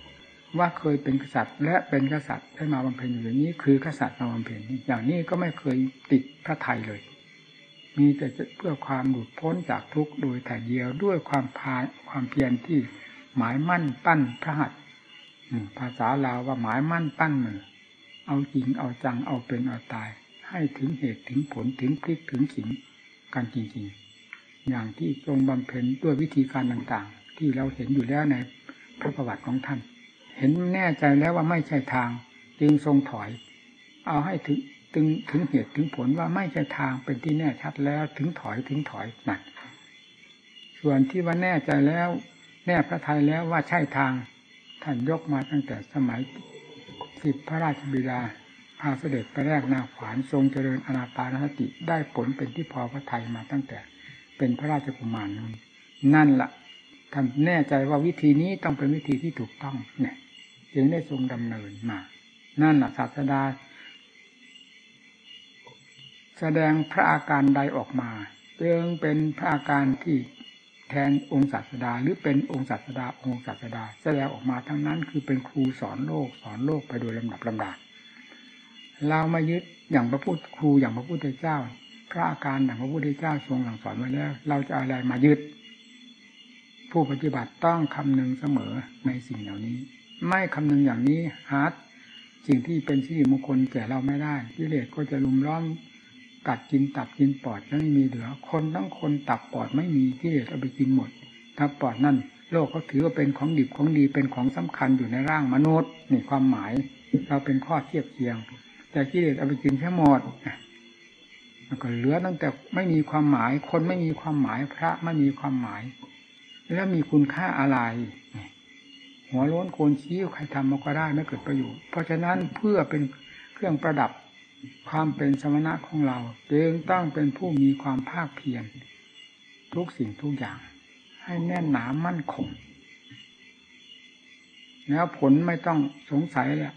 Speaker 1: ว่าเคยเป็นกษัตริย์ และเป็นกษัตริย์ได้มาบำเพ็ญอยู่อย่างนี้คือกษัตริย์มาบำเพ็ญอย่างนี้ก็ไม่เคยติดพระไทยเลย มีแต่เพื่อความหลุดพ้นจากทุกข์โดยแต่เดียวด้วยความพาความเพียรที่หมายมั่นปั้นพระหัตถ์ภาษาลาวว่าหมายมั่นปั้นมือเอาจริงเอาจังเอาเป็นเอาตาย ให้ถึงเหตุถึงผลถึงพลิกถึงขิงกันจริงๆ อย่างที่ทรงบำเพ็ญด้วยวิธีการต่างๆ ที่เราเห็นอยู่แล้วในพระประวัติของท่าน เห็นแน่ใจแล้วว่าไม่ใช่ทาง จึงทรงถอย เอาให้ถึงถึงถึงเหตุถึงผลว่าไม่ใช่ทางเป็นที่แน่ชัดแล้วถึงถอยถึงถอยหนักส่วนที่ว่าแน่ใจแล้ว แน่พระทัยแล้วว่าใช่ทางท่านยกมาตั้งแต่สมัยสิบพระราชบิดาพาเสด็จไปแรกนาขวานทรงเจริญอนาปานสติได้ผลเป็นที่พอพระทัยมาตั้งแต่เป็นพระราชกุมารนั้นนั่นละ่ะท่านแน่ใจว่าวิธีนี้ต้องเป็นวิธีที่ถูกต้องเนี่ย จึงได้ทรงดำเนินมา นั่นแหละศาสดา แสดงพระอาการใดออกมาจึงเป็นพระอาการที่แทนองค์ศาสดาหรือเป็นองค์ศาสดาองค์ศาสดา แสดงออกมาทั้งนั้นคือเป็นครูสอนโลกสอนโลกไปโดยลำดับลำดาเรามายึดอย่างพระพุทธครูอย่างพระพุทธเจ้า พระอาการอย่างพระพุทธเจ้าทรงสั่งสอนไว้แล้ว เราจะอะไรมายึด ผู้ปฏิบัติต้องคำนึงเสมอในสิ่งเหล่านี้ ไม่คำนึงอย่างนี้ฮาร์ดสิ่งที่เป็นสิริมงคลแก่เราไม่ได้กิเลสก็จะรุมล้อมกัดกินตับกินปอดไม่มีเหลือ คนทั้งคนตับปอดไม่มีกิเลสเอาไปกินหมดถ้าปอดนั่นโลกเขาถือว่าเป็นของดิบของดีเป็นของสำคัญอยู่ในร่างมนุษย์นี่ความหมาย เราเป็นข้อเทียบเคียง แต่กิเลสเอาไปกินแค่หมดแล้วก็เหลือตั้งแต่ไม่มีความหมาย คนไม่มีความหมายพระไม่มีความหมาย แล้วมีคุณค่าอะไร หัวล้นโคนชี้ใครทำมาก็ได้ไม่เกิดประโยชน์ เพราะฉะนั้นเพื่อเป็นเครื่องประดับความเป็นสมณะของเราจึงต้องเป็นผู้มีความภาคเพียรทุกสิ่งทุกอย่าง ให้แน่นหนามั่นคงแล้วผลไม่ต้องสงสัยแหละ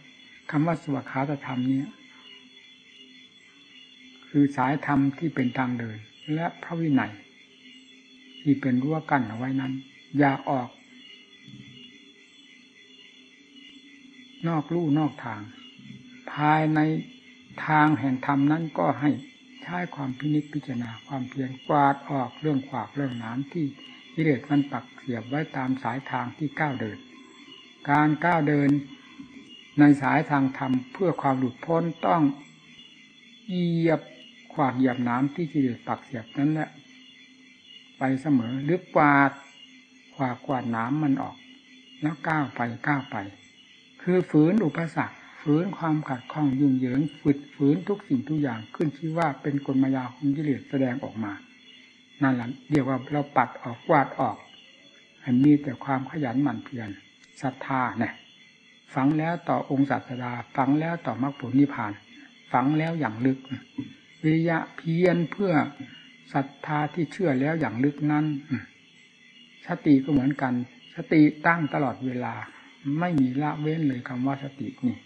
Speaker 1: คำว่าสวขาตธรรมนี้ คือสายธรรมที่เป็นทางเดิน และพระวินัย ที่เป็นรั้วกั้นเอาไว้นั้น อย่าออก นอกลู่นอกทาง ภายในทางแห่งธรรมนั้นก็ให้ใช้ความพินิจพิจารณาความเพียรกวาดออกเรื่องขวากเรื่องน้ำที่กิเลสมันปักเสียบไว้ตามสายทางที่ก้าวเดิน การก้าวเดินในสายทางธรรมเพื่อความหลุดพ้นต้องเหยียบขวากเหยียบน้ำที่กิเลสปักเสียบนั้นแหละไปเสมอหรือกวาดขวากกวาดน้ำมันออก แล้วก้าวไปก้าวไป คือฝืนอุปสรรคฝืนความขัดข้องยุ่งเหยิงฝืดฝืนทุกสิ่งทุกอย่างขึ้นชื่อว่าเป็นกลมายาของกิเลสแสดงออกมานั่นแหละเรียกว่าเราปัดออกกวาดออกอันมีแต่ความขยันหมั่นเพียรศรัทธาเนี่ยฝังแล้วต่อองค์ศาสดาฝังแล้วต่อมรรคผลนิพพาน ฝังแล้วอย่างลึก วิริยะเพียรเพื่อศรัทธาที่เชื่อแล้วอย่างลึกนั้นสติก็เหมือนกัน สติตั้งตลอดเวลา ไม่มีละเว้นเลยคำว่าสตินี่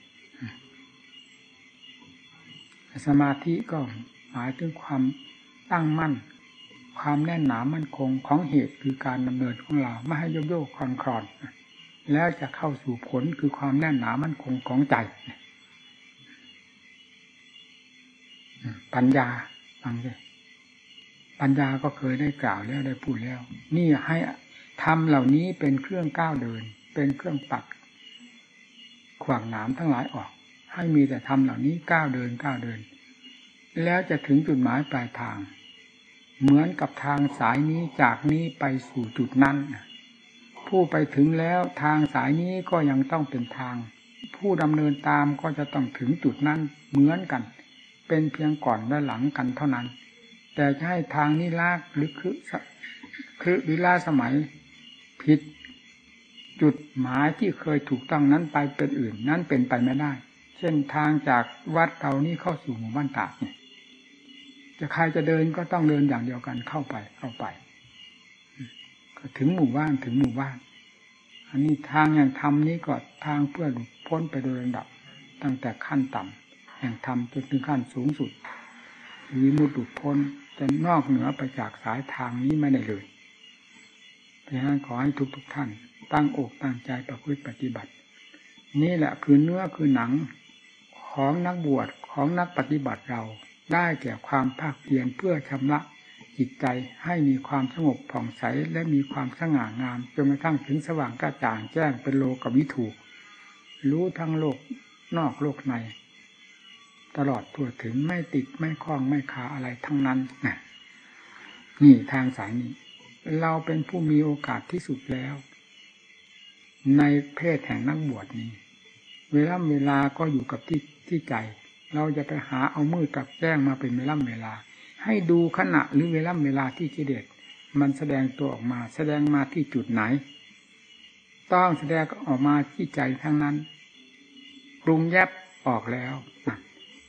Speaker 1: สมาธิก็หมายถึงความตั้งมั่น ความแน่นหนามั่นคงของเหตุคือการดำเนินของเราไม่ให้โยกโยกคลอนคลอนแล้วจะเข้าสู่ผลคือความแน่นหนามั่นคงของใจปัญญาฟังสิปัญญาก็เคยได้กล่าวแล้วได้พูดแล้ว นี่ให้ทำเหล่านี้เป็นเครื่องก้าวเดิน เป็นเครื่องปัด ขวางหนามทั้งหลายออก ให้มีแต่ทำเหล่านี้ก้าวเดินก้าวเดิน แล้วจะถึงจุดหมายปลายทาง เหมือนกับทางสายนี้จากนี้ไปสู่จุดนั้นผู้ไปถึงแล้วทางสายนี้ก็ยังต้องเป็นทาง ผู้ดำเนินตามก็จะต้องถึงจุดนั้นเหมือนกัน เป็นเพียงก่อนและหลังกันเท่านั้น แต่จะให้ทางนี้ลากหรือคือคือหรือล่าสมัยผิด จุดหมายที่เคยถูกต้องนั้นไปเป็นอื่น นั้นเป็นไปไม่ได้ เช่นทางจากวัดเรานี้เข้าสู่หมู่บ้านตากเนี่ยจะใครจะเดินก็ต้องเดินอย่างเดียวกันเข้าไปเข้าไปถึงหมู่บ้านถึงหมู่บ้าน อันนี้ทางแห่งธรรมนี้ก็ทางเพื่อหลุดพ้นไปโดยลำดับ ตั้งแต่ขั้นต่ำแห่งธรรมจนถึงขั้นสูงสุดวิมุตติพ้นจะนอกเหนือไปจากสายทางนี้ไม่ได้เลยดังนั้นขอให้ทุกทุกท่าน ตั้งอกตั้งใจประพฤติปฏิบัติ นี่แหละคือเนื้อคือหนังของนักบวชของนักปฏิบัติเราได้แก่ความภาคเพียรเพื่อชำระจิตใจให้มีความสงบผ่องใสและมีความสง่างามจนกระทั่งถึงสว่างกระจ่างแจ้งเป็นโลกวิถูรู้ทั้งโลกนอกโลกใน ตลอดทั่วถึงไม่ติดไม่คล้องไม่คาอะไรทั้งนั้นนะนี่ทางสายนี้ เราเป็นผู้มีโอกาสที่สุดแล้ว ในเพศแห่งนักบวชนี้ เวลาเวลาก็อยู่กับที่ที่ใจ เราจะไปหาเอามือกับแจ้งมาเป็นเวลาเวลา ให้ดูขณะหรือเวลาเวลาที่กิเลสมันแสดงตัวออกมา แสดงมาที่จุดไหน ต้องแสดงออกมาที่ใจทั้งนั้นปรุงแยบออกแล้ว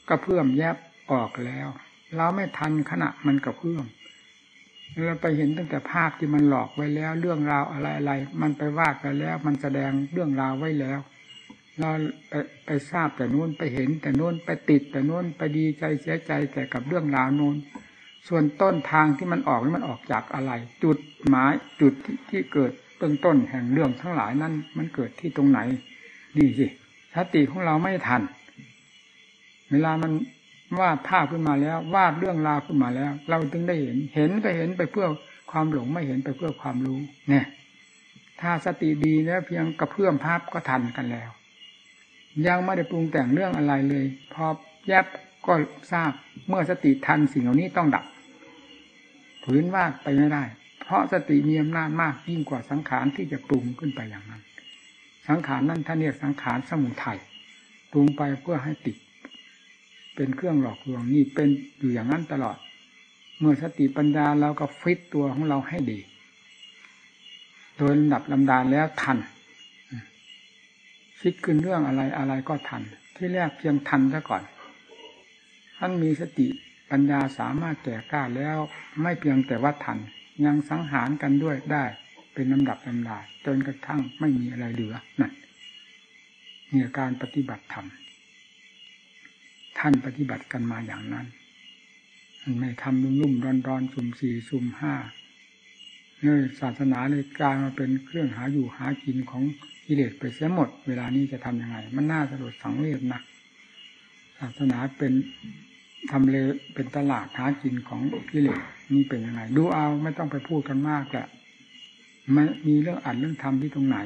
Speaker 1: ก็เพิ่มแยบออกแล้ว เราไม่ทันขณะมันกระเพื่อม เราไปเห็นตั้งแต่ภาพที่มันหลอกไว้แล้ว เรื่องราวอะไรอะไรมันไปวาดไปแล้ว มันแสดงเรื่องราวไว้แล้ว เราไปไปทราบแต่นู้นไปเห็นแต่นู้นไปติดแต่นู้นไปดีใจเสียใจแต่กับเรื่องราวนู้นส่วนต้นทางที่มันออกนี่มันออกจากอะไร จุดหมายจุดที่ที่เกิดเบื้องต้นแห่งเรื่องทั้งหลายนั้นมันเกิดที่ตรงไหน ดีสิสติของเราไม่ทัน เวลามัน วาดภาพขึ้นมาแล้ว วาดเรื่องราวขึ้นมาแล้ว เราจึงได้เห็น เห็นก็เห็นไปเพื่อความหลงไม่เห็นไปเพื่อความรู้ เนี่ย ถ้าสติดีแล้วเพียงกระเพื่อมภาพก็ทันกันแล้ว ยังไม่ได้ปรุงแต่งเรื่องอะไรเลย พอแยบก็ทราบเมื่อสติทันสิ่งเหล่านี้ต้องดับผืนวาดไปไม่ได้ เพราะสติมีอำนาจมากยิ่งกว่าสังขารที่จะปรุงขึ้นไปอย่างนั้น สังขารนั่นท่านเรียกสังขารสมุทัยปรุงไปเพื่อให้ติด เป็นเครื่องหลอกลวงนี่เป็นอยู่อย่างนั้นตลอด เมื่อสติปัญญาเราก็ฟิตตัวของเราให้ดี โดยลำดับลำดาแล้วทันคิดขึ้นเรื่องอะไรอะไรก็ทัน ที่แรกเพียงทันซะก่อนท่านมีสติปัญญาสามารถแก่กล้าแล้วไม่เพียงแต่ว่าทัน ยังสังหารกันด้วยได้ เป็นลำดับลำดาจนกระทั่งไม่มีอะไรเหลือนั่นเนี่ยการปฏิบัติธรรม ท่านปฏิบัติกันมาอย่างนั้นไม่ทำลุ่มลุ่มร้อนร้อนสุ่มสี่สุ่มห้าเนี่ยศาสนาเลยกลายมาเป็นเครื่องหาอยู่หากินของกิเลสไปเสียหมด เวลานี้จะทํำยังไง มันน่าสลดสังเวชนะศาสนาเป็นทำเลเป็นตลาดหากินของกิเลสนี่เป็นยังไง ดูเอาไม่ต้องไปพูดกันมากแหละไมันมีเรื่องอัดเรื่องทำที่ตรงไหน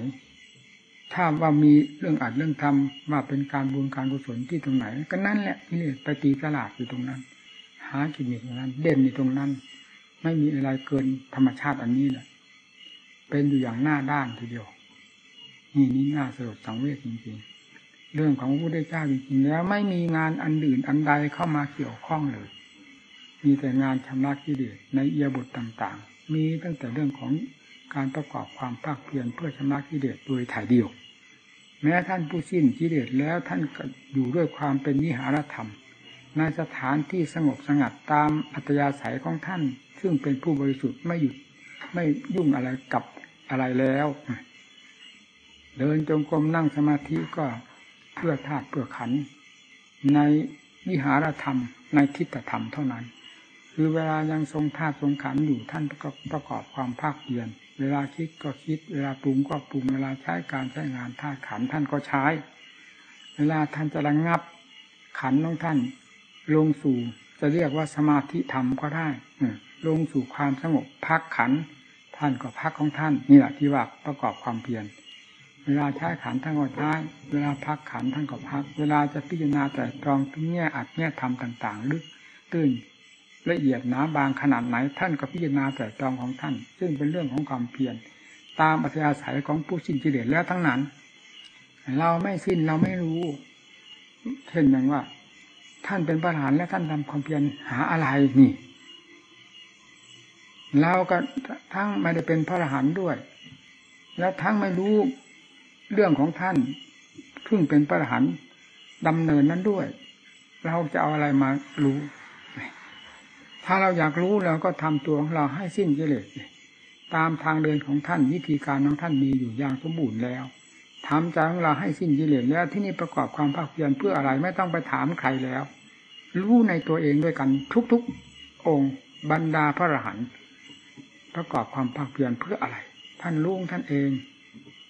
Speaker 1: ถ้าว่ามีเรื่องอัดเรื่องทำว่าเป็นการบุญการกุศลที่ตรงไหน ก็นั่นแหละที่นี่ไปตีตลาดอยู่ตรงนั้น หากินอยู่ตรงนั้น เด่นอยู่ตรงนั้น ไม่มีอะไรเกินธรรมชาติอันนี้แหละเป็นอยู่อย่างหน้าด้านทีเดียว นี่นี่น่าสลดสังเวชจริงๆ เรื่องของพระพุทธเจ้าจริงๆแล้วไม่มีงานอันอื่นอันใดเข้ามาเกี่ยวข้องเลย มีแต่งานชำระกิเลสในเอียบทต่าง ๆ มีตั้งแต่เรื่องของการประกอบความภาคเพียรเพื่อชำระกิเลสโดยถ่ายเดียว แม้ท่านผู้สิ้นกิเลสแล้วท่านก็อยู่ด้วยความเป็นนิหารธรรม ในสถานที่สงบสงัดตามอัตยาศัยของท่าน ซึ่งเป็นผู้บริสุทธิ์ไม่หยุดไม่ยุ่งอะไรกับอะไรแล้ว เดินจงกรมนั่งสมาธิก็เพื่อธาตุเพื่อขัน ในวิหารธรรม ในทิฏฐธรรมเท่านั้น คือเวลายังทรงธาตุทรงขันอยู่ท่านก็ประกอบความภาคเพียร เวลาคิดก็คิด เวลาปรุงก็ปรุง เวลาใช้การใช้งานธาตุขันท่านก็ใช้ เวลาท่านจะระงงับขันของท่าน ลงสู่จะเรียกว่าสมาธิธรรมก็ได้ลงสู่ความสงบพักขัน ท่านก็พักของท่านนี่แหละที่ว่าประกอบความเพียรเวลาใช้ขันท่านก็ใช้เวลาพักขันท่านก็พัก เวลาจะพิจารณาแต่ตรองทุกแง่อัดแง่ธรรมต่าง ๆ ลึกตื้น ละเอียดหนาบางขนาดไหนท่านก็พิจารณาแต่ตองของท่าน ซึ่งเป็นเรื่องของความเพียรตามอัธยาศัยของผู้สิ้นกิเลสแล้วทั้งนั้น เราไม่สิ้นเราไม่รู้เช่นอย่างว่า ท่านเป็นประธานและท่านทำความเพียรหาอะไรนี่เราก็ทั้งไม่ได้เป็นพระอรหันต์ด้วย และทั้งไม่รู้เรื่องของท่านเพิ่งเป็นพระอรหันต์ดำเนินนั้นด้วย เราจะเอาอะไรมารู้ ถ้าเราอยากรู้เราก็ทำตัวของเราให้สิ้นกิเลสตามทางเดินของท่านวิธีการของท่านมีอยู่อย่างสมบูรณ์แล้วทำใจของเราให้สิ้นกิเลสแล้วที่นี่ประกอบความภาคเพียรเพื่ออะไรไม่ต้องไปถามใครแล้ว รู้ในตัวเองด้วยกันทุกๆองค์บรรดาพระอรหันต์ประกอบความภาคเพียรเพื่ออะไร ท่านรู้ท่านเอง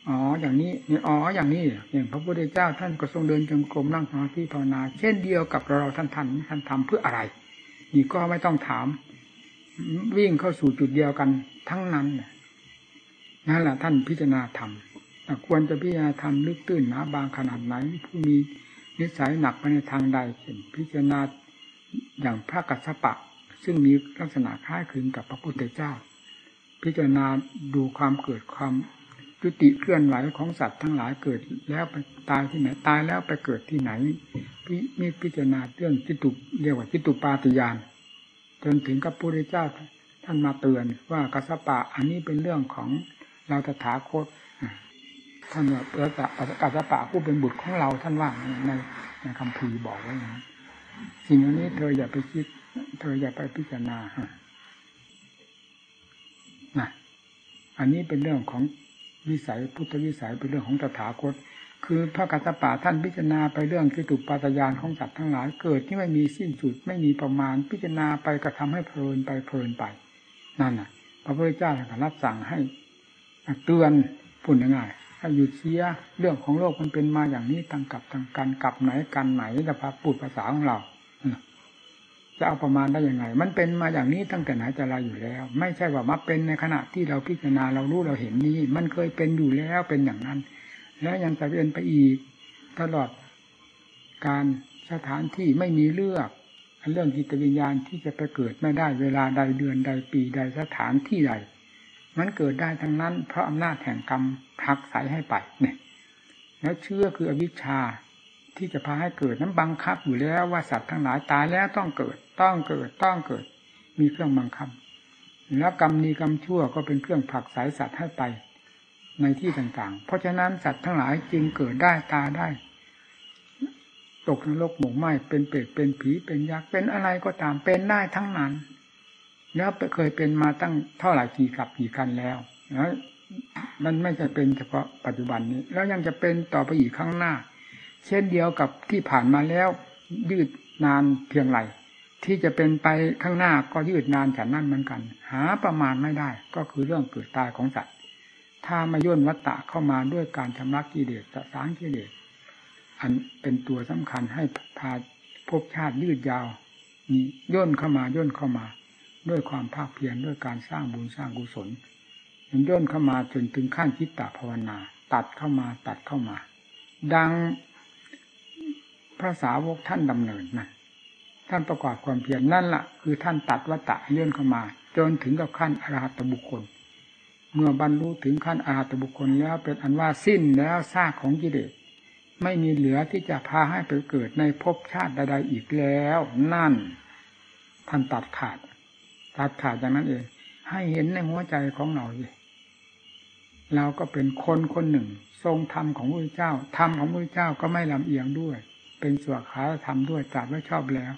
Speaker 1: อ๋ออย่างนี้นี่อ๋ออย่างนี้อย่างพระพุทธเจ้าท่านก็ทรงเดินจงกรมนั่งสมาธิภาวนา เช่นเดียวกับเราท่านท่านท่านทำเพื่ออะไร นี่ก็ไม่ต้องถาม วิ่งเข้าสู่จุดเดียวกันทั้งนั้นนั่นแหละท่านพิจารณาธรรมควรจะพิจารณาธรรมลึกตื้นหนาบางขนาดไหน ผู้มีนิสัยหนักไปในทางใดเช่นพิจารณาอย่างพระกัสสปะ ซึ่งมีลักษณะคล้ายคลึงกับพระพุทธเจ้า พิจารณาดูความเกิดความ จุติเคลื่อนไหวของสัตว์ทั้งหลายเกิดแล้วไปตายที่ไหนตายแล้วไปเกิดที่ไหนมีพิจารณาเรื่องจิตุเรียกว่าจิตุปาติยานจนถึงกับพระพุทธเจ้าท่านมาเตือนว่ากสปะอันนี้เป็นเรื่องของเราตถาคตท่านว่าเปิดกัสปะผู้เป็นบุตรของเราท่านว่าในในคำพีบอกไว้อย่างนี้สิ่งอันนี้เธออย่าไปคิด เธออย่าไปพิจารณานะอันนี้เป็นเรื่องของ วิสัยพุทธวิสัยเป็นเรื่องของตถาคต คือพระกัสสปะท่านพิจารณาไปเรื่องที่ตุปาตยานของสัตว์ทั้งหลายเกิดที่ไม่มีสิ้นสุดไม่มีประมาณพิจารณาไปกระทาให้เพลินไปเพลินไปนั่นน่ะ พระพุทธเจ้าท่านรับสั่งให้เตือนพูดง่ายๆให้หยุดเสียเรื่องของโลกมันเป็นมาอย่างนี้ตั้งกับตั้งกันกับไหนกันไหนแต่พระพูดภาษาของเรา จะเอาประมาณได้ยังไง มันเป็นมาอย่างนี้ตั้งแต่ไหนแต่ไรอยู่แล้ว ไม่ใช่ว่ามาเป็นในขณะที่เราพิจารณาเรารู้เราเห็นนี้ มันเคยเป็นอยู่แล้วเป็นอย่างนั้น แล้วยังจะเป็นไปอีกตลอดการสถานที่ไม่มีเลือกเรื่องจิตวิญญาณที่จะไปเกิดไม่ได้เวลาใดเดือนใดปีใดสถานที่ใด มันเกิดได้ทั้งนั้น เพราะอำนาจแห่งกรรมพักใสให้ไปเนี่ย แล้วเชื่อคืออวิชชาที่จะพาให้เกิดนั้นบังคับอยู่แล้วว่าสัตว์ทั้งหลายตายแล้วต้องเกิด ต้องเกิดต้องเกิด มีเครื่องบังคับ แล้วกรรมดีกรรมชั่วก็เป็นเครื่องผลักสายสัตว์ให้ไปในที่ต่างๆ เพราะฉะนั้นสัตว์ทั้งหลายจึงเกิดได้ตาได้ ตกนรกหมกไหมเป็นเปรตเป็นผีเป็นยักษ์เป็นอะไรก็ตามเป็นได้ทั้งนั้นแล้วเคยเป็นมาตั้งเท่าไหร่กี่กับกี่กันแล้วแล้วมันไม่จะเป็นเฉพาะปัจจุบันนี้ แล้วยังจะเป็นต่อไปอีกข้างหน้า เช่นเดียวกับที่ผ่านมาแล้วยืดนานเพียงไร ที่จะเป็นไปข้างหน้าก็ยืดนานฉันนั่นเหมือนกัน หาประมาณไม่ได้ ก็คือเรื่องเกิดตายของสัตว์ถ้ามาย่นวัตตะเข้ามาด้วยการชำระกิเลสสสางกิเลสอันเป็นตัวสำคัญให้พาภพชาติยืดยาวนี่ย่นเข้ามาย่นเข้ามา ด้วยความภาคเพียรด้วยการสร้างบุญสร้างกุศลมันย่นเข้ามาจนถึงขั้นคิดตภาวนา ตัดเข้ามาตัดเข้ามา ดังพระสาวกท่านดำเนินนะ ท่านประกอบความเพียรนั่นละ่ะ คือท่านตัดวัตตะเลื่อนเข้ามา จนถึงกับขั้นอรหัตบุคคล เมื่อบรรลุถึงขั้นอรหัตบุคคลแล้วเป็นอันว่าสิ้นแล้วซากของกิเลสไม่มีเหลือที่จะพาให้ไปเกิดในภพชาติใดๆอีกแล้ว นั่น ท่านตัดขาด ตัดขาดอย่างนั้นเอง ให้เห็นในหัวใจของเราเลยเราก็เป็นคนคนหนึ่ง ทรงธรรมของพระเจ้าธรรมของพระเจ้าก็ไม่ลำเอียงด้วย เป็นสวขาธรรมด้วยจัดไว้ชอบแล้ว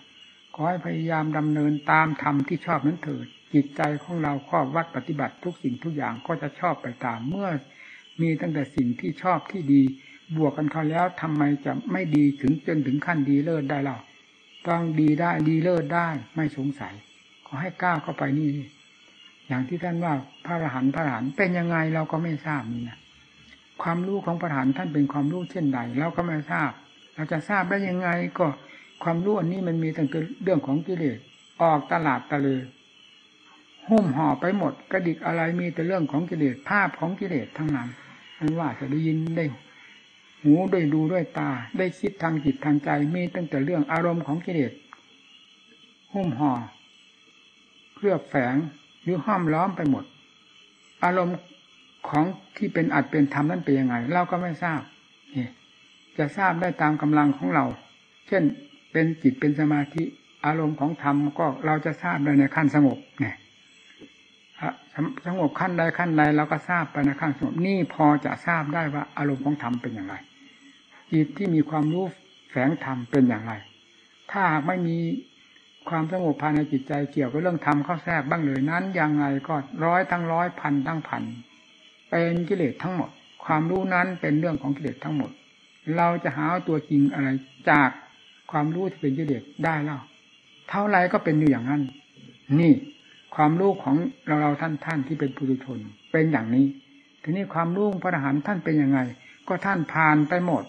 Speaker 1: ขอให้พยายามดำเนินตามธรรมที่ชอบนั้นเถิด จิตใจของเราครอบวัดปฏิบัติทุกสิ่งทุกอย่างก็จะชอบไปตามเมื่อ มีตั้งแต่สิ่งที่ชอบที่ดี บวกกันเข้าแล้วทำไมจะไม่ดีถึงจนถึงขั้นดีเลิศได้เล่าต้องดีได้ดีเลิศได้ไม่สงสัย ขอให้ก้าวเข้าไปนี่ อย่างที่ท่านว่าพระอรหันต์พระอรหันต์เป็นยังไงเราก็ไม่ทราบนี่นะความรู้ของพระอรหันต์ท่านเป็นความรู้เช่นใด เราก็ไม่ทราบ เราจะทราบได้ยังไงก็ ความรู้อันนี้มันมีตั้งแต่เรื่องของกิเลสออกตลาดตะเลยหุ้มห่อไปหมด กระดิกอะไรมีแต่เรื่องของกิเลสภาพของกิเลสทั้งนั้นอันว่าจะได้ยินได้หูด้วยดูด้วยตา ได้คิดทางจิตทางใจมีตั้งแต่เรื่องอารมณ์ของกิเลสหุ้มห่อเคลือบแฝงหรือห้อมล้อมไปหมด อารมณ์ของที่เป็นอัดเป็นธรรมนั้นเป็นยังไง เราก็ไม่ทราบจะทราบได้ตามกำลังของเรา เช่น เป็นจิตเป็นสมาธิ อารมณ์ของธรรมก็เราจะทราบได้ในขั้นสงบเนี่ยสงบขั้นใดขั้นใดเราก็ทราบไปในขั้นสงบนี่พอจะทราบได้ว่าอารมณ์ของธรรมเป็นอย่างไร จิตที่มีความรู้แฝงธรรมเป็นอย่างไร ถ้าหากไม่มีความสงบภายในจิตใจเกี่ยวกับเรื่องธรรมเข้าแทรกบ้างเลยนั้นยังไงก็ร้อยทั้งร้อยพันทั้งพันเป็นกิเลสทั้งหมด ความรู้นั้นเป็นเรื่องของกิเลสทั้งหมด เราจะหาตัวจริงอะไรจาก ความรู้ที่เป็นกิเลสได้แล้วเท่าไรก็เป็นอยู่อย่างนั้น นี่ความรู้ของเราเราท่านท่านที่เป็นปุถุชน เป็นอย่างนี้ ทีนี้ความรู้พระอรหันต์ท่านเป็นยังไง ก็ท่านผ่านไปหมด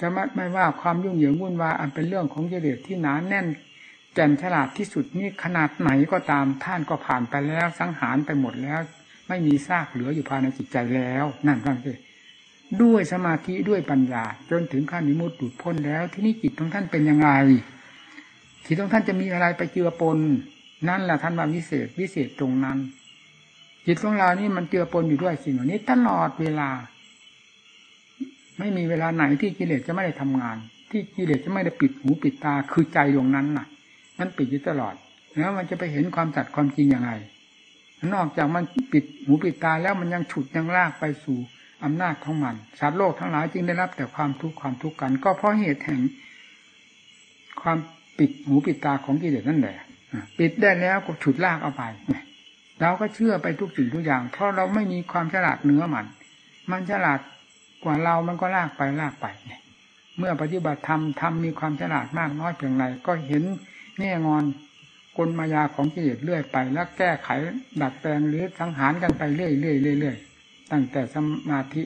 Speaker 1: จะไม่ไม่ว่าความยุ่งเหยิงวุ่นวายอันเป็นเรื่องของกิเลสที่หนานแน่นแก่นฉลาดที่สุดนี่ขนาดไหนก็ตามท่านก็ผ่านไปแล้วสังหารไปหมดแล้ว ไม่มีซากเหลืออยู่ภายในจิตใจแล้ว นั่นฟังสิ ด้วยสมาธิด้วยปัญญา จนถึงขั้นนิมุตติพ้นแล้ว ที่นี่จิตของท่านเป็นยังไงจิตของท่านจะมีอะไรไปเจือปน นั่นแหละท่านว่าวิเศษวิเศษตรงนั้น จิตของเรานี่มันเจือปนอยู่ด้วยสิ่งเหล่านี้ตลอดเวลา ไม่มีเวลาไหนที่กิเลสจะไม่ได้ทำงาน ที่กิเลสจะไม่ได้ปิดหูปิดตาคือใจดวงนั้นน่ะ มันปิดอยู่ตลอดแล้วมันจะไปเห็นความจัดความจริงยังไงนอกจากมันปิดหูปิดตาแล้วมันยังฉุดยังลากไปสู่ อำนาจของมันสัตว์โลกทั้งหลายจึงได้รับแต่ความทุกข์ความทุกข์กัน ก็เพราะเหตุแห่ง ความปิดหูปิดตาของกิเลสนั่นแหละปิดได้แล้วก็ฉุดลากเอาไปเราก็เชื่อไปทุกสิ่งทุกอย่าง เพราะเราไม่มีความฉลาดเนื้อมัน มันฉลาดกว่าเรามันก็ลากไปลากไปเมื่อปฏิบัติธรรมทำมีความฉลาดมากน้อยเพียงไรก็เห็นแง่งอนกลมายาของกิเลสเรื่อยไป แล้วแก้ไขดัดแปลงหรือสังหารกันไปเรื่อยเรื่อยเรื่อย ตั้งแต่สมาธิ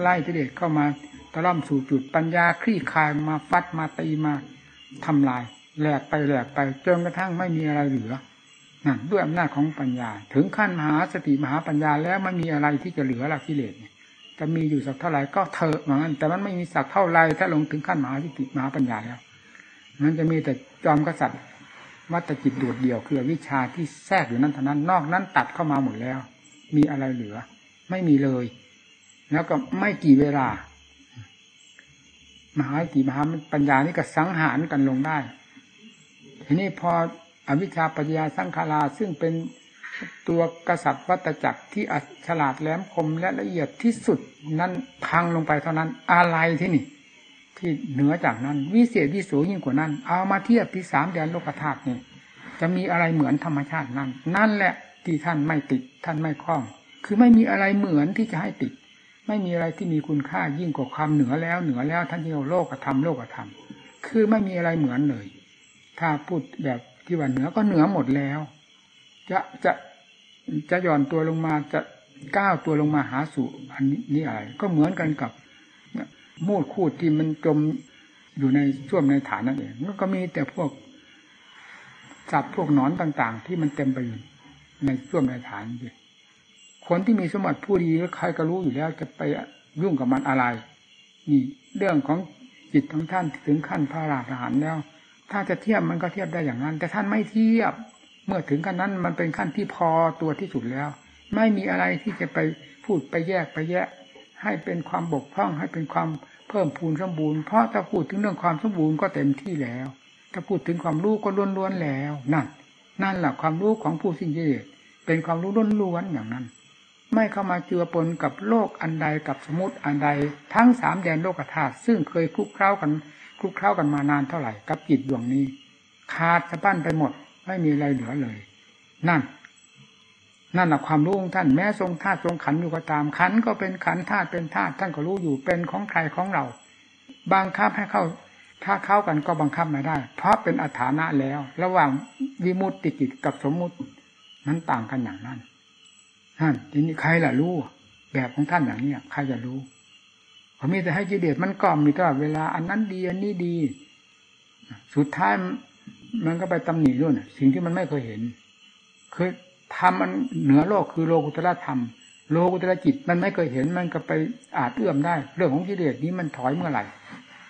Speaker 1: ไล่กิเลสเข้ามาตะล่อมสู่จุดปัญญาคลี่คลายมาฟัดมาตีมาทำลายแหลกไปแหลกไปจนกระทั่งไม่มีอะไรเหลือนั่นด้วยอำนาจของปัญญา ถึงขั้นมหาสติมหาปัญญาแล้วไม่มีอะไรที่จะเหลือละกิเลสจะมีอยู่สักเท่าไหร่ก็เถอะเหมือนกันแต่มันไม่มีสักเท่าไรถ้าลงถึงขั้นมหาสติมหาปัญญาแล้วมันจะมีแต่จอมกษัตริย์วัตจิตโดดเดี่ยวคือวิชาที่แทรกอยู่นั้นเท่านั้น นอกนั้นตัดเข้ามาหมดแล้ว มีอะไรเหลือ ไม่มีเลย แล้วก็ไม่กี่เวลา มหาติมหาปัญญานี่ก็สังหารกันลงได้ ทีนี้พออวิชชาปัญญาสังขาราซึ่งเป็นตัวกษัตริย์วัตจักรที่ฉลาดแหลมคมและละเอียดที่สุดนั้นพังลงไปเท่านั้น อะไรที่นี่ ที่เหนือจากนั้น วิเศษวิสูยิ่งกว่านั้น เอามาเทียบที่สามแดนโลกธาตุนี่จะมีอะไรเหมือนธรรมชาตินั้น นั่นแหละที่ท่านไม่ติดท่านไม่คล้อง คือไม่มีอะไรเหมือนที่จะให้ติด ไม่มีอะไรที่มีคุณค่ายิ่งกว่าความเหนือแล้วเหนือแล้วท่านที่เราโลกธรรมโลกธรรมคือไม่มีอะไรเหมือนเลย ถ้าพูดแบบที่ว่าเหนือก็เหนือหมดแล้ว จะจะจะย่อนตัวลงมาจะก้าวตัวลงมาหาสู่อันนี้นี่อะไรก็เหมือนกันกับมูดคูดที่มันจมอยู่ในช่วมในฐานนั่นเองมันก็มีแต่พวกสัตว์พวกนอนต่าง ๆ ที่มันเต็มไปอยู่ในช่วมในฐานนี่ คนที่มีสมบัติผู้ดีใครก็รู้อยู่แล้วจะไปยุ่งกับมันอะไร นี่ เรื่องของจิตของท่านถึงขั้นพระราหันแล้ว ถ้าจะเทียบมันก็เทียบได้อย่างนั้น แต่ท่านไม่เทียบ เมื่อถึงขั้นนั้นมันเป็นขั้นที่พอตัวที่สุดแล้ว ไม่มีอะไรที่จะไปพูดไปแยกไปแยะ ให้เป็นความบกพร่องให้เป็นความเพิ่มพูนสมบูรณ์เพราะถ้าพูดถึงเรื่องความสมบูรณ์ก็เต็มที่แล้วถ้าพูดถึงความรู้ก็ล้วนๆแล้วนั่นนั่นแหละความรู้ของผู้สิ่งเยเป็นความรู้ล้วนๆอย่างนั้น ไม่เข้ามาเจือปนกับโลกอันใดกับสมุติอันใด ทั้งสามแดนโลกธาตุซึ่งเคยคลุกเคล้ากันคลุกเคล้ากันมานานเท่าไหร่กับจิตดวงนี้ ขาดสะบั้นไปหมด ไม่มีอะไรเหลือเลย นั่น นั่นแหละความรู้ของท่านแม้ทรงธาตุทรงขันอยู่ก็ตามขันก็เป็นขันธาตุเป็นธาตุท่านก็รู้อยู่เป็นของใครของเราบังคับให้เข้า ถ้าเข้ากันก็บังคับไม่ได้ เพราะเป็นอัฐานะแล้ว ระหว่างวิมุตติกิจกับสมมุตินั้นต่างกันอย่างนั้น ท่านทีนี้ใครล่ะรู้ แบบของท่านอย่างนี้ใครจะรู้ผมมีแต่ให้กิเลสมันกล่อมมีตลอดเวลา อันนั้นดีอันนี้ดี สุดท้ายมันก็ไปตำหนิด้วยสิ่งที่มันไม่เคยเห็น คือธรรมมันเหนือโลกคือโลกุตระธรรม โลกุตระจิตมันไม่เคยเห็นมันก็ไปอาจเอื้อมได้ เรื่องของกิเลสนี้มันถอยเมื่อไหร่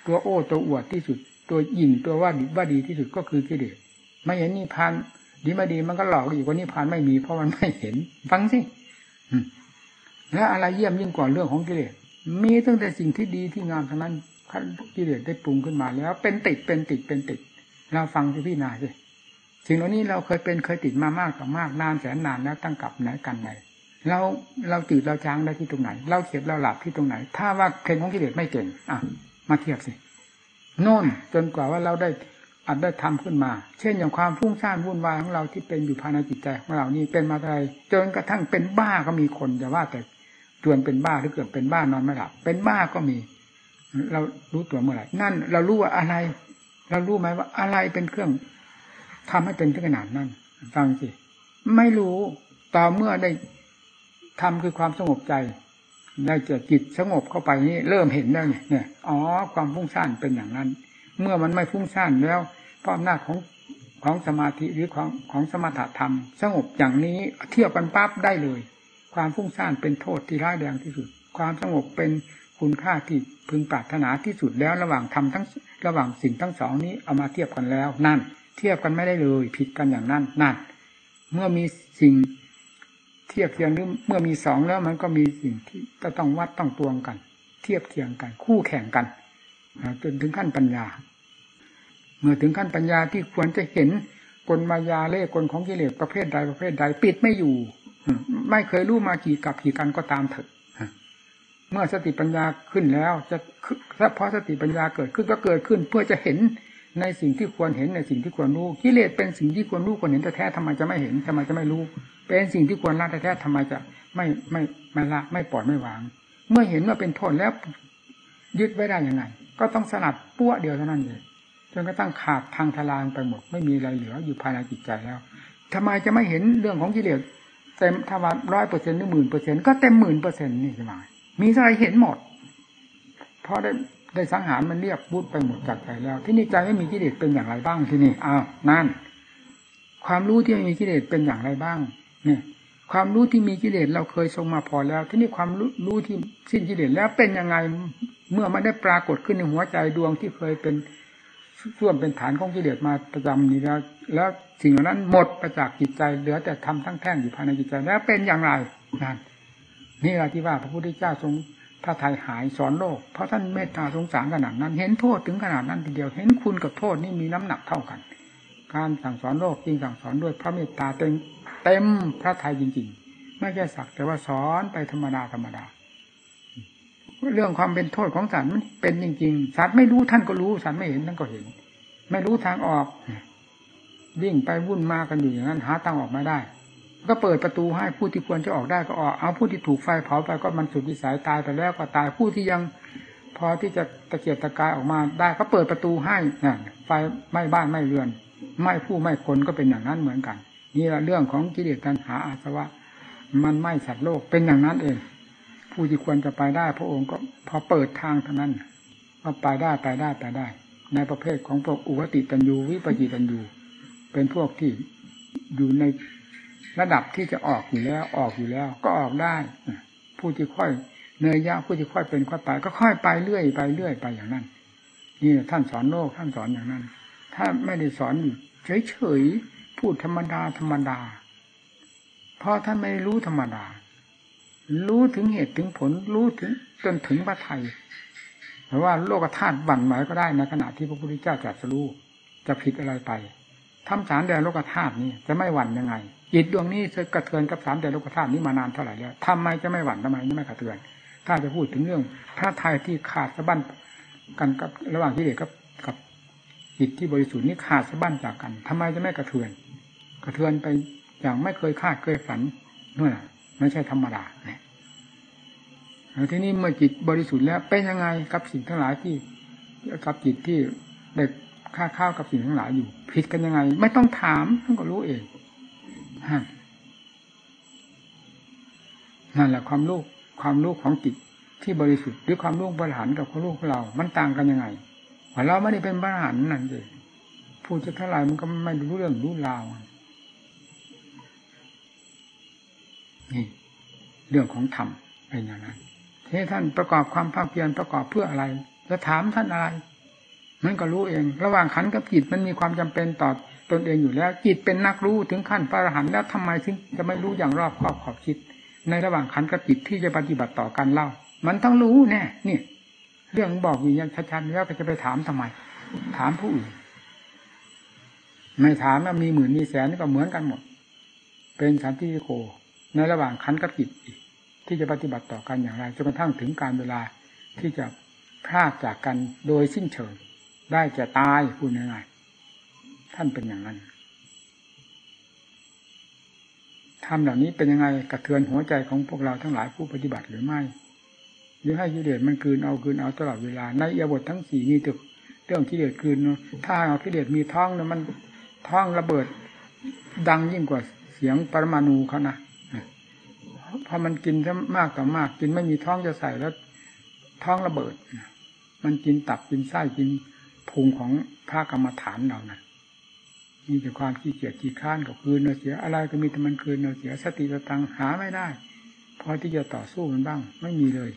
Speaker 1: ตัวโอ้ตัวอวดที่สุด ตัวยิ่งตัวว่าดีว่าดีที่สุดก็คือกิเลสไม่เห็นนิพพานดีไม่ดีมันก็หลอกอีกว่านิพพานไม่มีเพราะมันไม่เห็น ฟังสิ แล้วอะไรเยี่ยมยิ่งกว่าเรื่องของกิเลสมีตั้งแต่สิ่งที่ดีที่งามทั้งนั้นกิเลสได้ปรุงขึ้นมาแล้ว เป็นติดเป็นติดเป็นติด เราฟังที่พี่นาสิสิ่งเหล่านี้เราเคยเป็นเคยติดมามากต่อมากนานแสนนานแล้วตั้งกับไหนกันไหนเราเราจืดเราจางได้ที่ตรงไหน เราเขียบเราหลับที่ตรงไหน ถ้าว่าเพลงของกิเลสไม่เก่งอะมาเทียบสิโน่นจนกว่าว่าเราได้ อัดได้ทำขึ้นมา เช่นอย่างความฟุ้งซ่านวุ่นวายของเราที่เป็นอยู่ภายในจิตใจของเรานี่เป็นมาอะไรจนกระทั่งเป็นบ้าก็มีคนจะว่าแต่จวนเป็นบ้าหรือเกิดเป็นบ้านอนไม่หลับ เป็นบ้าก็มี เรารู้ตัวเมื่อไหร่นั่น เรารู้ว่าอะไร เรารู้ไหมว่าอะไรเป็นเครื่องทำให้เป็นถึงขนาดนั้นฟังสิไม่รู้ต่อเมื่อได้ทำคือความสงบใจได้เกิดจิตสงบเข้าไปนี่เริ่มเห็นแล้วเนี่ย เนี่ย อ๋อ ความฟุ้งซ่านเป็นอย่างนั้น เมื่อมันไม่ฟุ้งซ่านแล้ว ราะอำนาจของของสมาธิหรือของของสมถธรรม สงบอย่างนี้เทียบกันปั๊บได้เลย ความฟุ้งซ่านเป็นโทษที่ร้ายแรงที่สุด ความสงบเป็นคุณค่าที่พึงปรารถนาที่สุดแล้วระหว่างทำทั้งระหว่างสิ่งทั้งสองนี้เอามาเทียบกันแล้ว นั่น เทียบกันไม่ได้เลย ผิดกันอย่างนั้นนั่นเมื่อมีสิ่งเทียบเทียงหรือเมื่อมีสองแล้วมันก็มีสิ่งที่จะต้องวัดต้องตวงกัน เทียบเทียงกัน คู่แข่งกันจนถึงขั้นปัญญา เมื่อถึงขั้นปัญญาที่ควรจะเห็นกลมายาเล่กลของกิเลสประเภทใดประเภทใดปิดไม่อยู่ ไม่เคยรู้มากี่กับกี่กันก็ตามเถอะเมื่อสติปัญญาขึ้นแล้ว จะเพราะสติปัญญาเกิดขึ้นก็เกิดขึ้น เพื่อจะเห็นในสิ่งที่ควรเห็นในสิ่งที่ควรรู้กิเลสเป็นสิ่งที่ควรรู้ควรเห็นแต่แท้ทำไมจะไม่เห็นทำไมจะไม่รู้ เป็นสิ่งที่ควรละแต่แท้ทำไมจะไม่ไม่ไม่ละไม่ปล่อยไม่วาง เมื่อเห็นว่าเป็นโทษแล้วยึดไว้ได้ยังไง ก็ต้องสลัดปั๊วะเดียวเท่านั้นเอง จนกระทั่งขาดทางทลางไปหมด ไม่มีอะไรเหลืออยู่ภายในจิตใจแล้วทำไมจะไม่เห็นเรื่องของกิเลสเต็มถ้าว่าร้อยเปอร์เซ็นต์หรือหมื่นเปอร์เซ็นต์ก็เต็มหมื่นเปอร์เซ็นต์นี่ใช่ไหมมีอะไรเห็นหมด เพราะได้ได้สังหารมันเรียบวุธไปหมดจากใจแล้ว ทีนี้ใจไม่มีกิเลสเป็นอย่างไรบ้างทีนี้อ้าวนั่น ความรู้ที่ไม่มีกิเลสเป็นอย่างไรบ้าง เนี่ย ความรู้ที่มีกิเลสเราเคยทรงมาพอแล้ว ที่นี่ความรู้ที่สิ้นกิเลสแล้วเป็นยังไงเมื่อมันได้ปรากฏขึ้นในหัวใจดวงที่เคยเป็น ส่วนเป็นฐานของกิเลสมาประจำนี้แล้ว แล้วสิ่งเหล่านั้นหมดประจากจิตใจเหลือแต่ทำทั้งแท่งอยู่ภายในจิตใจแล้วเป็นอย่างไรนั่นนี่แหละที่ว่าพระพุทธเจ้าทรงพระทัยหายสอนโลก เพราะท่านเมตตาสงสารขนาดนั้น เห็นโทษถึงขนาดนั้นทีเดียว เห็นคุณกับโทษนี่มีน้ำหนักเท่ากัน การสั่งสอนโลกจริงสั่งสอนด้วยพระเมตตาเต็มเต็มพระทัยจริง ๆ ไม่ใช่สักแต่ว่าสอนไปธรรมดาธรรมดา เรื่องความเป็นโทษของสัตว์มันเป็นจริงๆสัตว์ไม่รู้ท่านก็รู้สัตว์ไม่เห็นท่านก็เห็น ไม่รู้ทางออกวิ่งไปวุ่นมากันอยู่อย่างนั้นหาทางออกมาได้ ก็เปิดประตูให้ผู้ที่ควรจะออกได้ก็ออก เอาผู้ที่ถูกไฟเผาไปก็มันสุดวิสัยตายไปแล้วก็ตายผู้ที่ยังพอที่จะตะเกียบตะกายออกมาได้ก็เปิดประตูให้นี่ไฟไหม้บ้านไหม้เรือนไหม้ผู้ไหม้คนก็เป็นอย่างนั้นเหมือนกัน นี่แหละเรื่องของกิเลสตัณหาอาสวะ มันไหม้สัตว์โลกเป็นอย่างนั้นเอง ผู้ที่ควรจะไปได้ พระองค์ก็พอเปิดทางเท่านั้นก็ไปได้ไปได้ไปได้ ในประเภทของพวกอุวติตันยูวิปจิตันยูเป็นพวกที่อยู่ในระดับที่จะออกอยู่แล้ว ออกอยู่แล้ว ก็ออกได้ผู้ที่ค่อยเนยยะผู้ที่ค่อยเป็นค่อยไป ก็ค่อยไปเรื่อยไปเรื่อยไปอย่างนั้น นี่ท่านสอนโลกท่านสอนอย่างนั้น ถ้าไม่ได้สอนอยู่เฉยๆพูดธรรมดาธรรมดา เพราะท่านไม่รู้ธรรมดา รู้ถึงเหตุถึงผล รู้ถึงจนถึงพระไทยเพราะว่าโลกธาตุบั่นไหวก็ได้ในขณะที่พระพุทธเจ้าจัดสรู้จะผิดอะไรไปทำสารแดนโลกธาตุนี้จะไม่หวั่นยังไงจิตดวงนี้กระเทือนกับสามแต่โลกธาตุนี้มานานเท่าไหร่แล้วทำไมจะไม่หวั่นทำไมไม่กระเทือน ถ้าจะพูดถึงเรื่องพระไทยที่ขาดสะบั้นกันกับระหว่างที่เด็กกับกับจิตที่บริสุทธิ์นี้ขาดสะบั้นจากกันทำไมจะไม่กระเทือน กระเทือนไปอย่างไม่เคยคาดเคยฝันนู่นน่ะ ไม่ใช่ธรรมดาเนี่ยทีนี้เมื่อจิตบริสุทธิ์แล้วเป็นยังไงกับสิ่งทั้งหลายที่กับจิตที่เด็กค่าข้าวกับสิ่งทั้งหลายอยู่ผิดกันยังไง ไม่ต้องถามท่านก็รู้เองนั่นแหละความรู้ความรู้ของจิตที่บริสุทธิ์หรือความรู้บริหารกับความรู้ของเรา มันต่างกันยังไงเราไม่ได้เป็นบริหารนั่นเองพูดจะเท่าไหร่มันก็ไม่รู้เรื่องรู้ราว นี่ เรื่องของธรรมเป็นอย่างนั้นที่ท่านประกอบความภาคเพียรประกอบเพื่ออะไรจะถามท่านอะไรมันก็รู้เอง ระหว่างขันกับจิตมันมีความจำเป็นต่อตนเองอยู่แล้ว จิตเป็นนักรู้ถึงขั้นพระอรหันต์แล้วทำไมถึงจะไม่รู้อย่างรอบครอบขอบคิด ในระหว่างขันกับจิตที่จะปฏิบัติต่อกันเล่า มันต้องรู้แน่นี่เรื่องบอกอยู่ยังชัดๆแล้วก็จะไปถามทำไม ถามผู้อื่นไม่ถามว่ามีหมื่นมีแสนก็เหมือนกันหมด เป็นสันติโก ในระหว่างขันกับจิตที่จะปฏิบัติต่อกันอย่างไรจนกระทั่งถึงการเวลาที่จะพลาดจากกันโดยสิ้นเชิงได้จะตายพูดง่ายๆท่านเป็นอย่างนั้นทำเหล่านี้เป็นยังไงกระเทือนหัวใจของพวกเราทั้งหลายผู้ปฏิบัติหรือไม่ หรือให้กิเลสมันคืนเอาคืนเอาตลอดเวลาในเอียบททั้งสี่มีแต่เรื่องกิเลสคืนถ้าเอากิเลสมีท้องเนี่ยมันท้องระเบิด ดังยิ่งกว่าเสียงปรมาณูเขานะ พอมันกินมากต่อมาก กินไม่มีท้องจะใส่แล้ว ท้องระเบิด มันกินตับกินไส้กินพุงของพระกรรมฐานเรานะมีแต่ความขี้เกียจขี้ข้านกับคืนเนเสียอะไรก็มีแต่มันคืนเนเสียสติสตังหาไม่ได้พอที่จะต่อสู้มันบ้าง ไม่มีเลย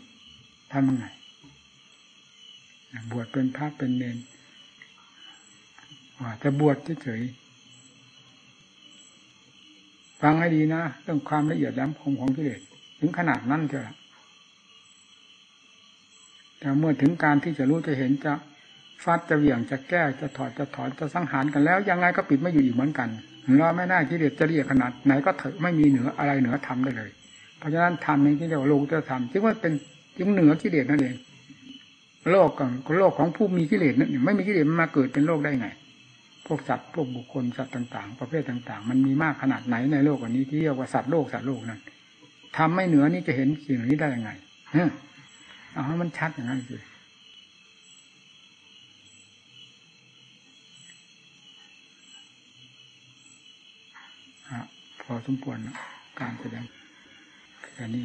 Speaker 1: ทำยังไงบวชเป็นพระเป็นเนนว่าจะบวชเฉยๆ ฟังให้ดีนะเรื่องความละเอียดแหลมคมของกิเลสถึงขนาดนั้นเถอะแต่เมื่อถึงการที่จะรู้จะเห็นจะฟัดจะเหวี่ยงจะแก้จะถอดจะถอนจะสังหารกันแล้ว ยังไงก็ปิดไม่อยู่อีกเหมือนกันเราไม่ได้กิเลสจะเรียกขนาดไหนก็เถอะไม่มีเหนืออะไรเหนือทำได้เลย เพราะฉะนั้นทำนี้ที่เรียกว่าโลกจะทำจึงว่าเป็นจึงเหนือกิเลสนั่นเองโลกของโลกของผู้มีกิเลสนั่นไม่มีกิเลสมันมาเกิดเป็นโลกได้ไง พวกสัตว์พวกบุคคลสัตว์ต่าง ๆ ประเภทต่าง ๆ มันมีมากขนาดไหนในโลกอันนี้ที่เรียกว่าสัตว์โลกสัตว์โลกนั้นทำไม่เหนือนี่จะเห็นสิ่งนี้ได้ยังไงเฮ้เอาให้มันชัดอย่างนั้นสิพอสมควรการแสดงแค่นี้